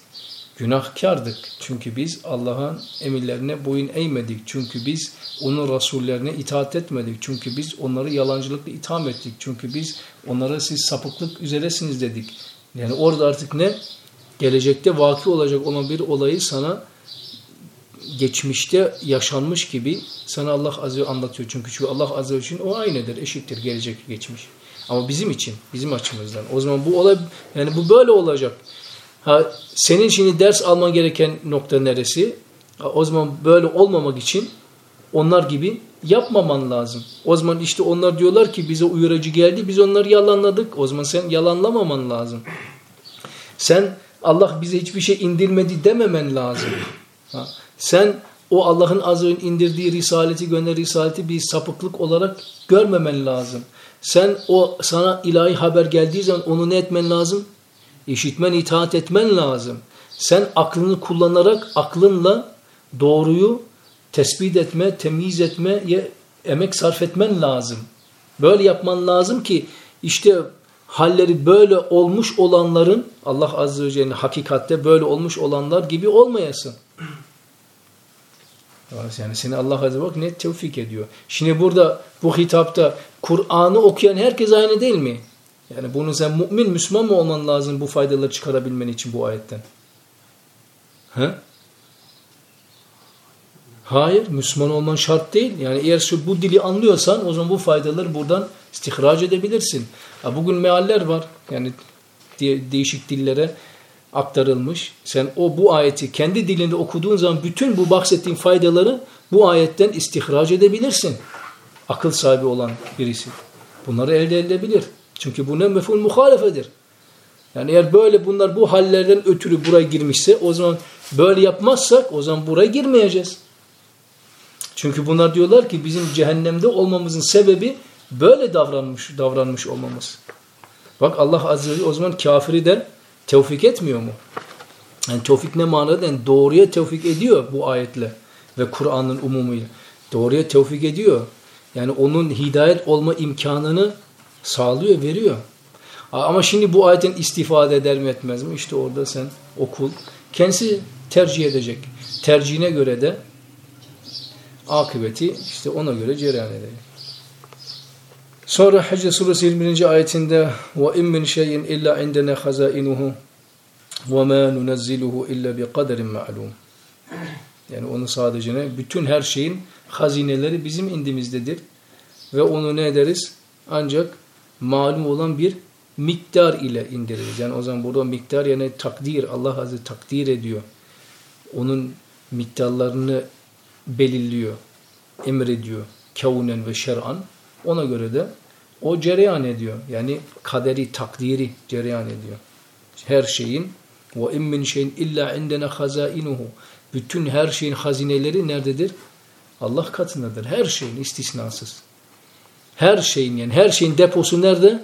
günahkardık. Çünkü biz Allah'ın emirlerine boyun eğmedik. Çünkü biz onun rasullerine itaat etmedik. Çünkü biz onları yalancılıkla itham ettik. Çünkü biz onlara siz sapıklık üzeresiniz dedik. Yani orada artık ne? Gelecekte vaki olacak olan bir olayı sana geçmişte yaşanmış gibi sana Allah Azze anlatıyor. Çünkü çünkü Allah Azze için o aynıdır, eşittir gelecek geçmiş. Ama bizim için, bizim açımızdan. O zaman bu olay, yani bu böyle olacak. Ha, senin şimdi ders alman gereken nokta neresi? Ha, o zaman böyle olmamak için onlar gibi yapmaman lazım. O zaman işte onlar diyorlar ki bize uyarıcı geldi, biz onları yalanladık. O zaman sen yalanlamaman lazım. Sen Allah bize hiçbir şey indirmedi dememen lazım. Ha. Sen o Allah'ın az önce indirdiği risaleti, gönderdiği risaleti bir sapıklık olarak görmemen lazım. Sen o sana ilahi haber geldiği zaman onu ne etmen lazım? İşitmen, itaat etmen lazım. Sen aklını kullanarak aklınla doğruyu tespit etme, temiz etmeye emek sarf etmen lazım. Böyle yapman lazım ki işte halleri böyle olmuş olanların Allah Azze ve Celle'nin hakikatte böyle olmuş olanlar gibi olmayasın. Yani seni Allah Azze ve ne tevfik ediyor. Şimdi burada bu hitapta Kur'an'ı okuyan herkes aynı değil mi? Yani bunu sen mümin, Müslüman mı olman lazım bu faydaları çıkarabilmen için bu ayetten? He? Hayır, Müslüman olman şart değil. Yani eğer şu bu dili anlıyorsan o zaman bu faydaları buradan istihraç edebilirsin. Ha, bugün mealler var. Yani de değişik dillere aktarılmış. Sen o bu ayeti kendi dilinde okuduğun zaman bütün bu bahsettiğin faydaları bu ayetten istihraç edebilirsin. Akıl sahibi olan birisi. Bunları elde edebilir. Çünkü bu ne mefhul muhalefedir. Yani eğer böyle bunlar bu hallerden ötürü buraya girmişse o zaman böyle yapmazsak o zaman buraya girmeyeceğiz. Çünkü bunlar diyorlar ki bizim cehennemde olmamızın sebebi böyle davranmış davranmış olmamız. Bak Allah azze ve celle o zaman kafiri de tevfik etmiyor mu? Yani tevfik ne manada? Yani doğruya tevfik ediyor bu ayetle ve Kur'an'ın umumuyla. Doğruya tevfik ediyor. Yani onun hidayet olma imkanını sağlıyor, veriyor. Ama şimdi bu ayetten istifade eder mi etmez mi? İşte orada sen okul. Kendisi tercih edecek. Tercihine göre de akıbeti işte ona göre cereyan edecek. Sonra Hicr suresi 21. ayetinde ve in min şeyin illa indena hazainuhu ve ma nunazziluhu illa bi kaderin ma'lum. Yani onu sadece ne? Bütün her şeyin hazineleri bizim indimizdedir. Ve onu ne ederiz? Ancak malum olan bir miktar ile indiririz. Yani o zaman burada miktar yani takdir. Allah Azze takdir ediyor. Onun miktarlarını belirliyor, emrediyor kavnen ve şer'an. Ona göre de o cereyan ediyor. Yani kaderi, takdiri cereyan ediyor. Her şeyin ve in şeyin illa indena hazainuhu. Bütün her şeyin hazineleri nerededir? Allah katındadır. Her şeyin istisnasız. Her şeyin yani her şeyin deposu nerede?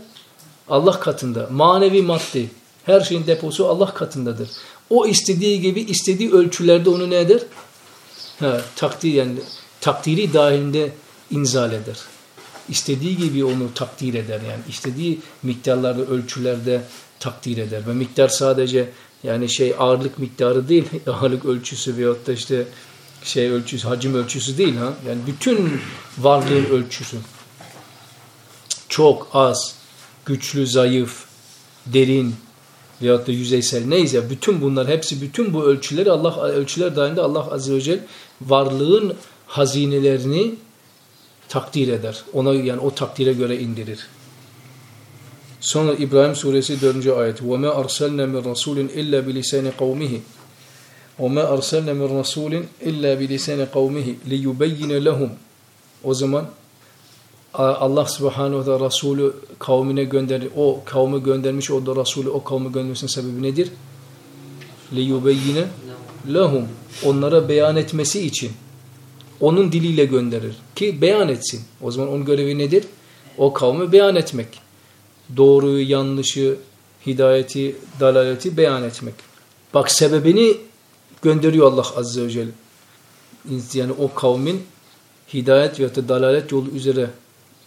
Allah katında. Manevi maddi. Her şeyin deposu Allah katındadır. O istediği gibi istediği ölçülerde onu ne eder? Ha, takdir yani takdiri dahilinde inzal eder. İstediği gibi onu takdir eder yani. istediği miktarlarda, ölçülerde takdir eder. Ve miktar sadece yani şey ağırlık miktarı değil, ağırlık ölçüsü veyahut da işte şey ölçüsü, hacim ölçüsü değil ha. Yani bütün varlığın ölçüsü. Çok az, güçlü, zayıf, derin veyahut da yüzeysel neyse bütün bunlar hepsi bütün bu ölçüleri Allah ölçüler dahilinde Allah azze ve celle varlığın hazinelerini takdir eder. Ona yani o takdire göre indirir. Sonra İbrahim suresi 4. ayet. وَمَا أَرْسَلْنَا مِنْ رَسُولٍ إِلَّا بِلِسَانِ قَوْمِهِ وَمَا أَرْسَلْنَا مِنْ رَسُولٍ إِلَّا بِلِسَانِ قَوْمِهِ لِيُبَيِّنَ لَهُمْ O zaman Allah subhanahu da Resulü kavmine gönder, o kavme göndermiş o da Resulü o kavme göndermesinin sebebi nedir? لِيُبَيِّنَ لَهُمْ Onlara beyan etmesi için onun diliyle gönderir ki beyan etsin. O zaman onun görevi nedir? O kavme beyan etmek. Doğruyu, yanlışı, hidayeti, dalaleti beyan etmek. Bak sebebini gönderiyor Allah Azze ve Celle. Yani o kavmin hidayet veya da dalalet yolu üzere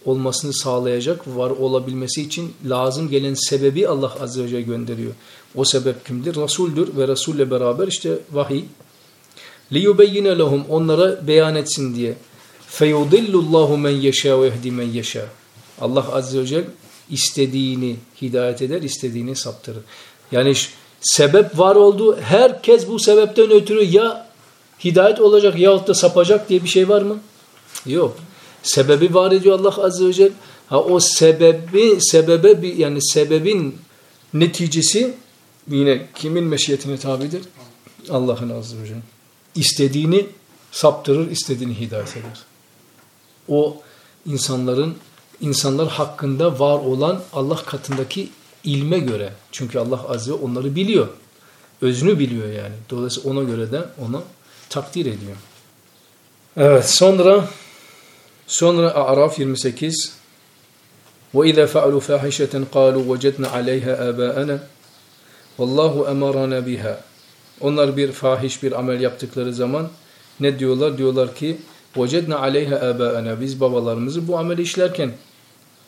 olmasını sağlayacak, var olabilmesi için lazım gelen sebebi Allah Azze ve Celle gönderiyor. O sebep kimdir? Resul'dür ve Resul'le beraber işte vahiy liyubeyyine lehum onlara beyan etsin diye. Feyudillullahu men yeşâ ve yehdi men yeşâ. Allah azze ve celle istediğini hidayet eder, istediğini saptırır. Yani sebep var oldu. Herkes bu sebepten ötürü ya hidayet olacak yahut da sapacak diye bir şey var mı? Yok. Sebebi var ediyor Allah azze ve celle. Ha o sebebi sebebe yani sebebin neticesi yine kimin meşiyetine tabidir? Allah'ın azze ve celle istediğini saptırır, istediğini hidayet eder. O insanların insanlar hakkında var olan Allah katındaki ilme göre. Çünkü Allah azze ve onları biliyor. Özünü biliyor yani. Dolayısıyla ona göre de onu takdir ediyor. Evet sonra sonra Araf 28 وَإِذَا فَعَلُوا فَاحِشَةً قَالُوا وَجَدْنَا عَلَيْهَا آبَاءَنَا وَاللّٰهُ أَمَرَنَا بِهَا onlar bir fahiş bir amel yaptıkları zaman ne diyorlar? Diyorlar ki وَجَدْنَا عَلَيْهَا آبَاءَنَا Biz babalarımızı bu ameli işlerken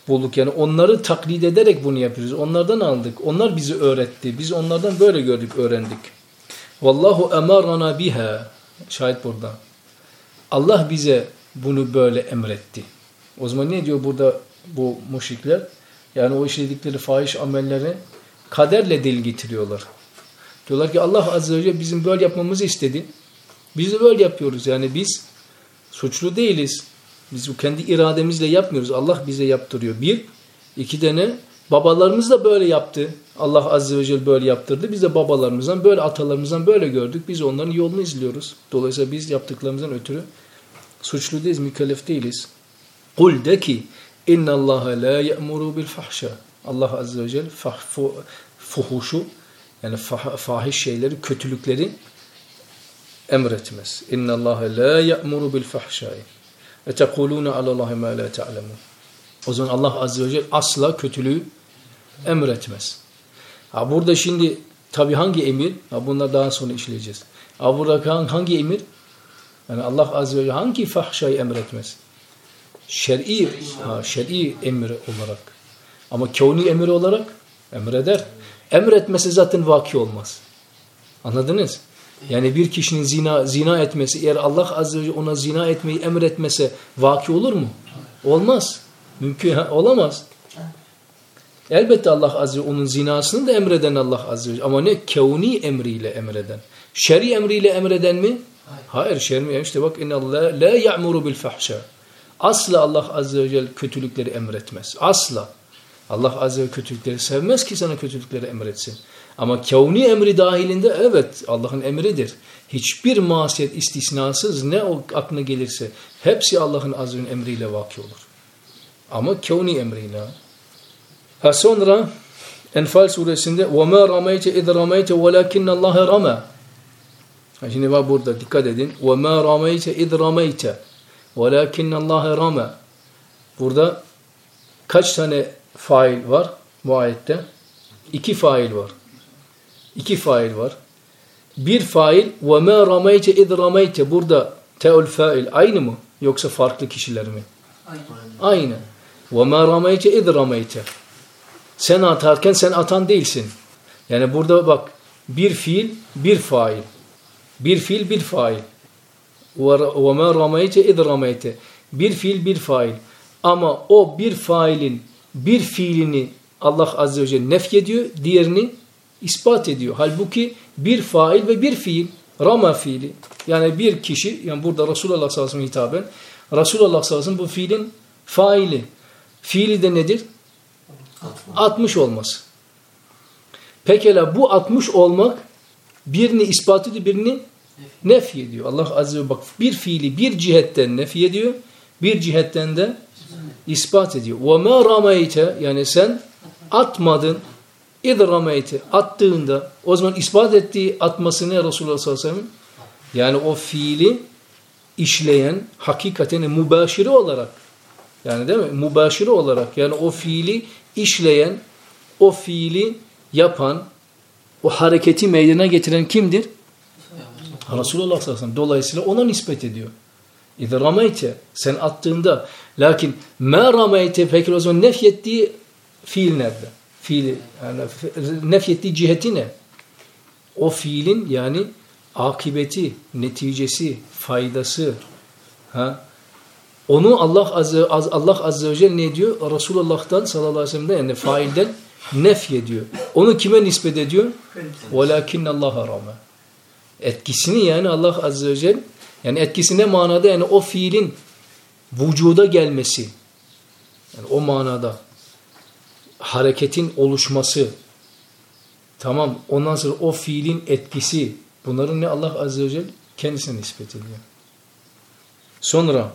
bulduk. Yani onları taklit ederek bunu yapıyoruz. Onlardan aldık. Onlar bizi öğretti. Biz onlardan böyle gördük, öğrendik. Vallahu emarana biha. Şahit burada. Allah bize bunu böyle emretti. O zaman ne diyor burada bu müşrikler? Yani o işledikleri fahiş amelleri kaderle dil getiriyorlar. Diyorlar ki Allah Azze ve Celle bizim böyle yapmamızı istedi. Biz de böyle yapıyoruz. Yani biz suçlu değiliz. Biz bu kendi irademizle yapmıyoruz. Allah bize yaptırıyor. Bir, iki tane babalarımız da böyle yaptı. Allah Azze ve Celle böyle yaptırdı. Biz de babalarımızdan böyle atalarımızdan böyle gördük. Biz onların yolunu izliyoruz. Dolayısıyla biz yaptıklarımızdan ötürü suçlu değiliz, mükellef değiliz. Kul de ki inna Allah la ya'muru bil fahşa. Allah Azze ve Celle fuhuşu yani fahiş şeyleri, kötülükleri emretmez. İnna Allah la ya'muru bil fahşai. Ve tekuluna alallahi ma la ta'lemun. O zaman Allah azze ve celle asla kötülüğü emretmez. Ha burada şimdi tabi hangi emir? Ha bunlar daha sonra işleyeceğiz. Ha burada hangi emir? Yani Allah azze ve celle hangi fahşayı emretmez? Şer'i, ha şer'i emir olarak. Ama kevni emir olarak emreder. Emretmesi zaten vaki olmaz. Anladınız? Yani bir kişinin zina zina etmesi eğer Allah azze ve celle ona zina etmeyi emretmese vaki olur mu? Olmaz. Mümkün olamaz. Elbette Allah azze onun zinasını da emreden Allah azze ve celle. Ama ne? Kevni emriyle emreden. Şer'i emriyle emreden mi? Hayır. Şer'i işte bak inna Allah la ya'muru bil fahşa. Asla Allah azze ve celle kötülükleri emretmez. Asla. Allah azze ve kötülükleri sevmez ki sana kötülükleri emretsin. Ama kevni emri dahilinde evet Allah'ın emridir. Hiçbir masiyet istisnasız ne o aklına gelirse hepsi Allah'ın azze ve emriyle vaki olur. Ama kevni emriyle. Ha sonra Enfal suresinde وَمَا رَمَيْتَ اِذْ رَمَيْتَ وَلَكِنَّ اللّٰهَ رَمَى Şimdi bak burada dikkat edin. وَمَا رَمَيْتَ اِذْ رَمَيْتَ وَلَكِنَّ اللّٰهَ رَمَى Burada kaç tane fail var bu ayette. İki fail var. İki fail var. Bir fail ve ma rameyte id burada teul fail aynı mı yoksa farklı kişiler mi? Aynı. Aynı. Ve ma rameyte id. Sen atarken sen atan değilsin. Yani burada bak bir fiil bir fail. Bir fiil bir fail. Ve ma rameyte id. Bir fiil bir fail. Ama o bir failin bir fiilini Allah Azze ve Celle nefyediyor, diğerini ispat ediyor. Halbuki bir fail ve bir fiil, rama fiili. Yani bir kişi, yani burada Resulullah sallallahu aleyhi ve sellem hitaben, Resulullah sallallahu aleyhi ve sellem bu fiilin faili. Fiili de nedir? 60 olması. Pekala bu 60 olmak birini ispat ediyor, birini nefy ediyor. Allah Azze ve bak bir fiili bir cihetten nefy ediyor, bir cihetten de ispat ediyor. وَمَا رَمَيْتَ Yani sen atmadın. اِذْ رَمَيْتَ Attığında o zaman ispat ettiği atması ne Resulullah sallallahu aleyhi ve sellem? Yani o fiili işleyen hakikaten mübaşiri olarak yani değil mi? Mübaşiri olarak yani o fiili işleyen, o fiili yapan, o hareketi meydana getiren kimdir? Resulullah sallallahu aleyhi ve sellem. Dolayısıyla ona nispet ediyor. İzâ rameyte sen attığında lakin ma rameyte peki o zaman nefyettiği fiil nerede? Fiili yani nefyettiği ciheti ne? O fiilin yani akibeti, neticesi, faydası ha? Onu Allah azze, Allah azze ve celle ne diyor? Resulullah'tan sallallahu aleyhi ve sellem'den yani failden nefyediyor. Onu kime nispet ediyor? وَلَاكِنَّ اللّٰهَ رَمَى Etkisini yani Allah azze ve celle yani etkisi ne manada? Yani o fiilin vücuda gelmesi. Yani o manada hareketin oluşması. Tamam. Ondan sonra o fiilin etkisi. Bunların ne Allah Azze ve Celle kendisine nispet ediyor. Sonra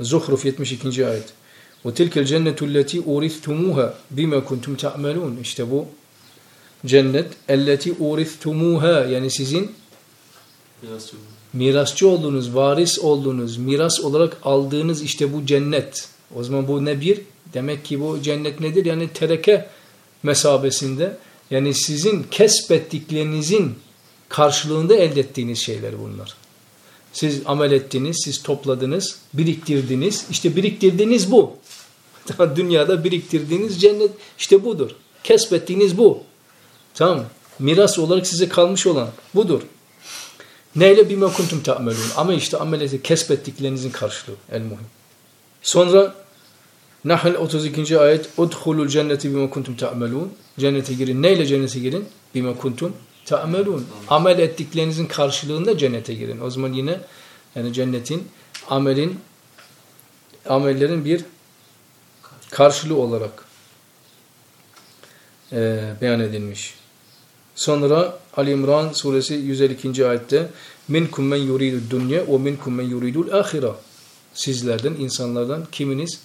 Zuhruf 72. ayet. وَتِلْكَ الْجَنَّةُ الَّتِي اُورِثْتُمُوهَا بِمَا كُنْتُمْ تَعْمَلُونَ İşte bu cennet. اَلَّتِي اُورِثْتُمُوهَا Yani sizin mirasçı olduğunuz, varis olduğunuz, miras olarak aldığınız işte bu cennet. O zaman bu ne bir? Demek ki bu cennet nedir? Yani tereke mesabesinde yani sizin kesbettiklerinizin karşılığında elde ettiğiniz şeyler bunlar. Siz amel ettiniz, siz topladınız, biriktirdiniz. İşte biriktirdiğiniz bu. Dünyada biriktirdiğiniz cennet işte budur. Kesbettiğiniz bu. Tamam Miras olarak size kalmış olan budur. Neyle bime kuntum ta'melun. Ama işte ameleti kesbettiklerinizin karşılığı. El muhim. Sonra Nahl 32. ayet Udhulul cenneti bime kuntum ta'melun. Cennete girin. Neyle cennete girin? Bime kuntum ta'melun. Amel ettiklerinizin karşılığında cennete girin. O zaman yine yani cennetin amelin amellerin bir karşılığı olarak e, beyan edilmiş. Sonra Ali İmran suresi 152. ayette minkum men yuridul dünya ve minkum men yuridul ahira. Sizlerden, insanlardan kiminiz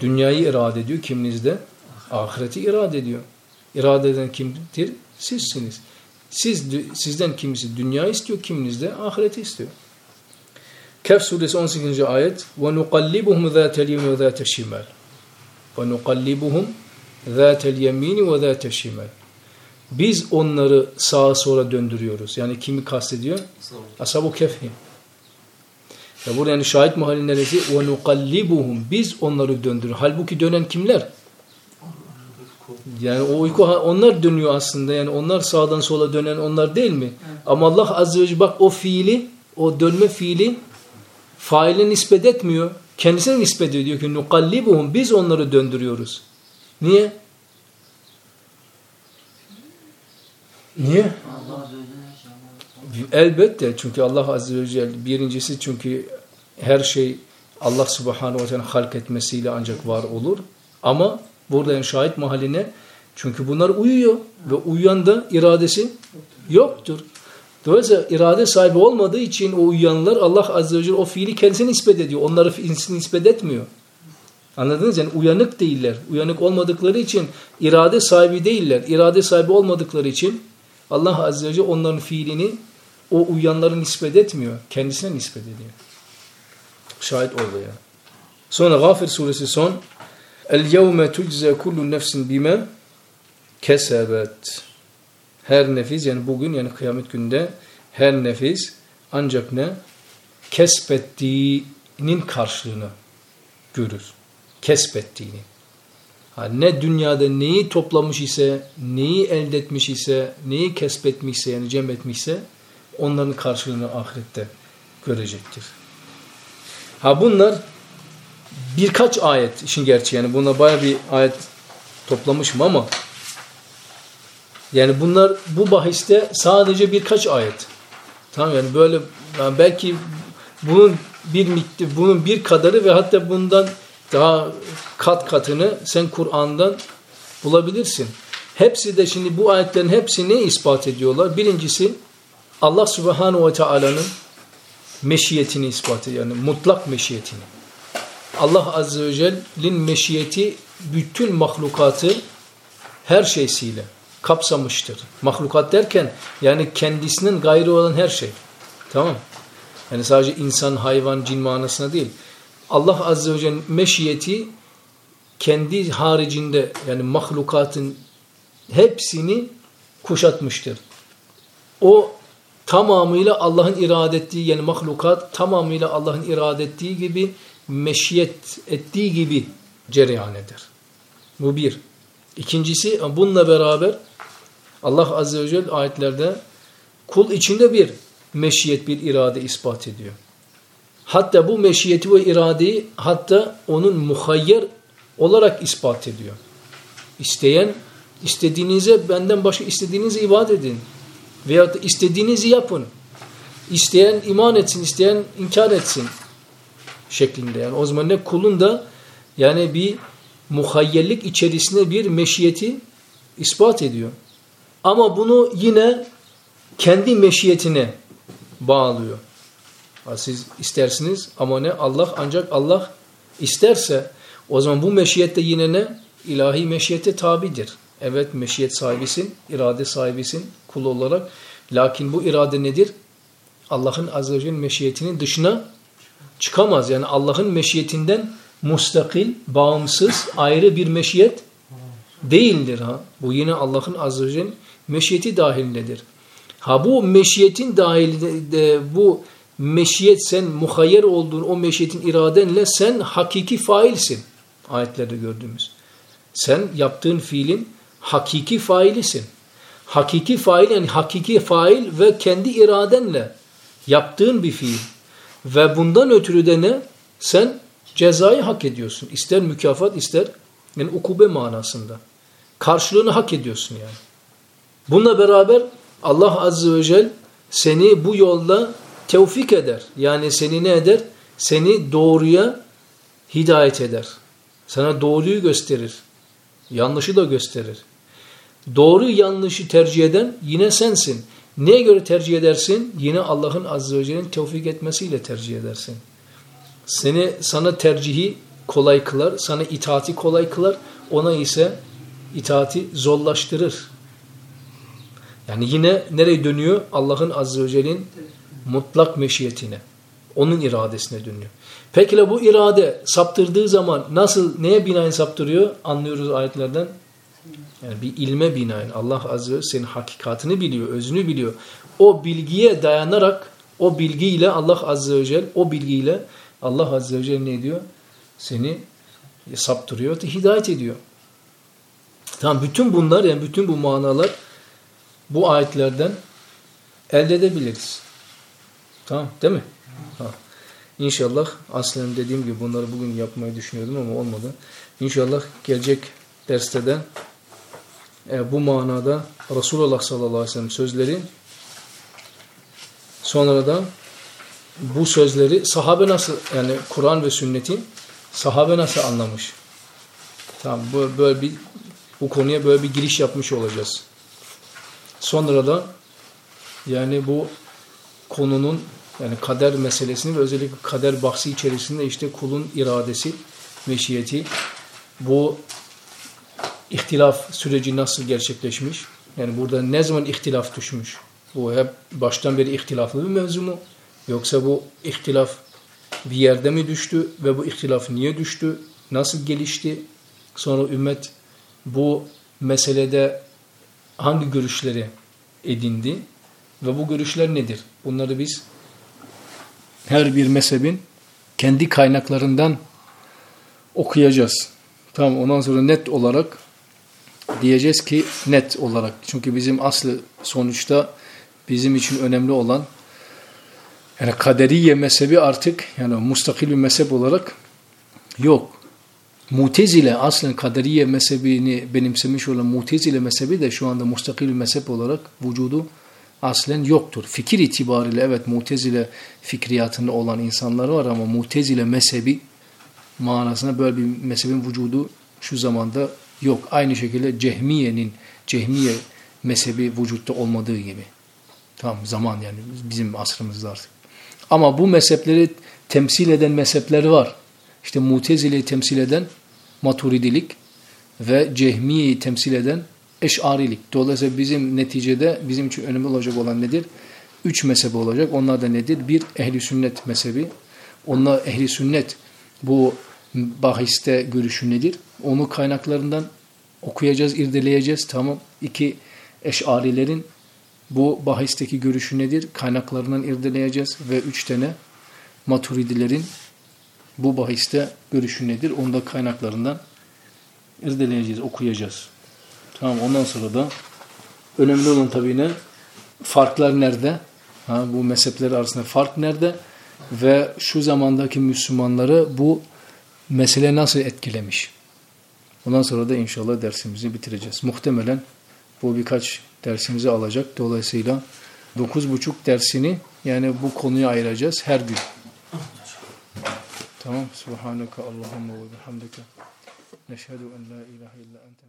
dünyayı irade ediyor, kiminiz de ahireti irade ediyor. İrade eden kimdir? Sizsiniz. Siz, sizden kimisi dünya istiyor, kiminiz de ahireti istiyor. Kehf suresi 18. ayet ve nukallibuhum zâtel yemin ve zâte şimal ve nukallibuhum zâtel yemini ve zâte şimal Biz onları sağa sola döndürüyoruz. Yani kimi kastediyor? Ashab-ı Kehf'in. Ya burada yani şahit mahalli neresi? وَنُقَلِّبُهُمْ Biz onları döndürüyoruz. Halbuki dönen kimler? Yani o uyku onlar dönüyor aslında. Yani onlar sağdan sola dönen onlar değil mi? Evet. Ama Allah azze ve celle bak o fiili, o dönme fiili faile nispet etmiyor. Kendisine nispet ediyor. Diyor ki nukallibuhum biz onları döndürüyoruz. Niye? Niye? Elbette çünkü Allah azze ve celle birincisi çünkü her şey Allah subhanahu ve teala halk etmesiyle ancak var olur. Ama Burada yani şahit mahalline çünkü bunlar uyuyor ve uyuyan da iradesi yoktur. Dolayısıyla irade sahibi olmadığı için o uyuyanlar Allah Azze ve Celle o fiili kendisine nispet ediyor. Onları nispet etmiyor. Anladınız yani uyanık değiller. Uyanık olmadıkları için irade sahibi değiller. İrade sahibi olmadıkları için Allah Azze ve Celle onların fiilini o uyanları nispet etmiyor. Kendisine nispet ediyor. Şahit oldu ya. Sonra Gafir suresi son El yevme tujze kullu nefsin bime kesebet. Her nefis yani bugün yani kıyamet günde her nefis ancak ne? Kesbettiğinin karşılığını görür. Kesbettiğini. Ne dünyada neyi toplamış ise, neyi elde etmiş ise, neyi kesbetmişse yani cem etmişse onların karşılığını ahirette görecektir. Ha bunlar birkaç ayet işin gerçeği yani buna baya bir ayet toplamışım ama yani bunlar bu bahiste sadece birkaç ayet. Tamam yani böyle yani belki bunun bir miktar, bunun bir kadarı ve hatta bundan daha kat katını sen Kur'an'dan bulabilirsin. Hepsi de şimdi bu ayetlerin hepsini ispat ediyorlar. Birincisi Allah Subhanahu ve Taala'nın meşiyetini ispat ediyor. Yani mutlak meşiyetini. Allah Azze ve Celle'nin meşiyeti bütün mahlukatı her şeysiyle kapsamıştır. Mahlukat derken yani kendisinin gayrı olan her şey. Tamam Yani sadece insan, hayvan, cin manasına değil. Allah Azze ve Celle'nin meşiyeti kendi haricinde yani mahlukatın hepsini kuşatmıştır. O tamamıyla Allah'ın irade ettiği yani mahlukat tamamıyla Allah'ın irade ettiği gibi meşiyet ettiği gibi cereyan eder. Bu bir. İkincisi bununla beraber Allah Azze ve Celle ayetlerde kul içinde bir meşiyet, bir irade ispat ediyor. Hatta bu meşiyeti ve iradeyi hatta onun muhayyer olarak ispat ediyor. İsteyen istediğinize benden başka istediğinizi ibadet edin. Veyahut da istediğinizi yapın. İsteyen iman etsin, isteyen inkar etsin şeklinde. Yani o zaman ne kulun da yani bir muhayyerlik içerisinde bir meşiyeti ispat ediyor. Ama bunu yine kendi meşiyetine bağlıyor. Siz istersiniz ama ne? Allah ancak Allah isterse o zaman bu meşiyet de yine ne? İlahi meşiyete tabidir. Evet meşiyet sahibisin, irade sahibisin kul olarak. Lakin bu irade nedir? Allah'ın azze ve meşiyetinin dışına çıkamaz. Yani Allah'ın meşiyetinden mustakil, bağımsız, ayrı bir meşiyet değildir. ha. Bu yine Allah'ın azze ve meşiyeti dahilindedir. Ha bu meşiyetin dahilinde bu meşiyet sen muhayyer olduğun o meşiyetin iradenle sen hakiki failsin. Ayetlerde gördüğümüz. Sen yaptığın fiilin hakiki failisin. Hakiki fail yani hakiki fail ve kendi iradenle yaptığın bir fiil. Ve bundan ötürü de ne? Sen cezayı hak ediyorsun. İster mükafat ister yani ukube manasında. Karşılığını hak ediyorsun yani. Bununla beraber Allah Azze ve Celle seni bu yolda tevfik eder. Yani seni ne eder? Seni doğruya hidayet eder. Sana doğruyu gösterir. Yanlışı da gösterir. Doğru yanlışı tercih eden yine sensin. Neye göre tercih edersin? Yine Allah'ın Azze ve Celle'nin tevfik etmesiyle tercih edersin. Seni sana tercihi kolay kılar, sana itaati kolay kılar, ona ise itaati zorlaştırır. Yani yine nereye dönüyor? Allah'ın Azze ve Celle'nin mutlak meşiyetine. Onun iradesine dönüyor. Peki bu irade saptırdığı zaman nasıl, neye binaen saptırıyor? Anlıyoruz ayetlerden. Yani bir ilme binaen Allah Azze senin hakikatini biliyor, özünü biliyor. O bilgiye dayanarak o bilgiyle Allah Azze ve Celle o bilgiyle Allah Azze ve Celle ne diyor? Seni saptırıyor, hidayet ediyor. Tamam bütün bunlar yani bütün bu manalar bu ayetlerden elde edebiliriz. Tamam değil mi? Tamam. İnşallah aslında dediğim gibi bunları bugün yapmayı düşünüyordum ama olmadı. İnşallah gelecek derste de e, bu manada Resulullah sallallahu aleyhi ve sellem sözleri sonra da bu sözleri sahabe nasıl yani Kur'an ve sünnetin sahabe nasıl anlamış? Tamam böyle bir bu konuya böyle bir giriş yapmış olacağız. Sonra da yani bu konunun yani kader meselesini ve özellikle kader bahsi içerisinde işte kulun iradesi, meşiyeti bu ihtilaf süreci nasıl gerçekleşmiş? Yani burada ne zaman ihtilaf düşmüş? Bu hep baştan beri ihtilaflı bir mevzu mu? Yoksa bu ihtilaf bir yerde mi düştü ve bu ihtilaf niye düştü? Nasıl gelişti? Sonra ümmet bu meselede hangi görüşleri edindi ve bu görüşler nedir? Bunları biz her bir mezhebin kendi kaynaklarından okuyacağız. Tamam ondan sonra net olarak diyeceğiz ki net olarak. Çünkü bizim aslı sonuçta bizim için önemli olan yani kaderiye mezhebi artık yani mustakil bir mezhep olarak yok. Mutezile aslen kaderiye mezhebini benimsemiş olan Mutezile mezhebi de şu anda mustakil bir mezhep olarak vücudu aslen yoktur. Fikir itibariyle evet Mutezile fikriyatında olan insanlar var ama Mutezile mezhebi manasında böyle bir mezhebin vücudu şu zamanda yok. Aynı şekilde Cehmiye'nin Cehmiye mezhebi vücutta olmadığı gibi. Tamam zaman yani bizim asrımızda artık. Ama bu mezhepleri temsil eden mezhepler var. İşte Mutezile'yi temsil eden Maturidilik ve Cehmiye'yi temsil eden Eş'arilik. Dolayısıyla bizim neticede bizim için önemli olacak olan nedir? Üç mezhep olacak. Onlar da nedir? Bir ehli sünnet mezhebi. Onlar ehli sünnet bu bahiste görüşü nedir? Onu kaynaklarından okuyacağız, irdeleyeceğiz. Tamam. İki eşarilerin bu bahisteki görüşü nedir? Kaynaklarından irdeleyeceğiz. Ve üç tane maturidilerin bu bahiste görüşü nedir? Onu da kaynaklarından irdeleyeceğiz, okuyacağız. Tamam ondan sonra da önemli olan tabii ne? Farklar nerede? Ha, bu mezhepler arasında fark nerede? Ve şu zamandaki Müslümanları bu mesele nasıl etkilemiş? Ondan sonra da inşallah dersimizi bitireceğiz. Muhtemelen bu birkaç dersimizi alacak. Dolayısıyla 9,5 dersini yani bu konuya ayıracağız her gün. Tamam. Subhaneke Allahumma ve bihamdike. Neşhedü en la ilahe illa ente.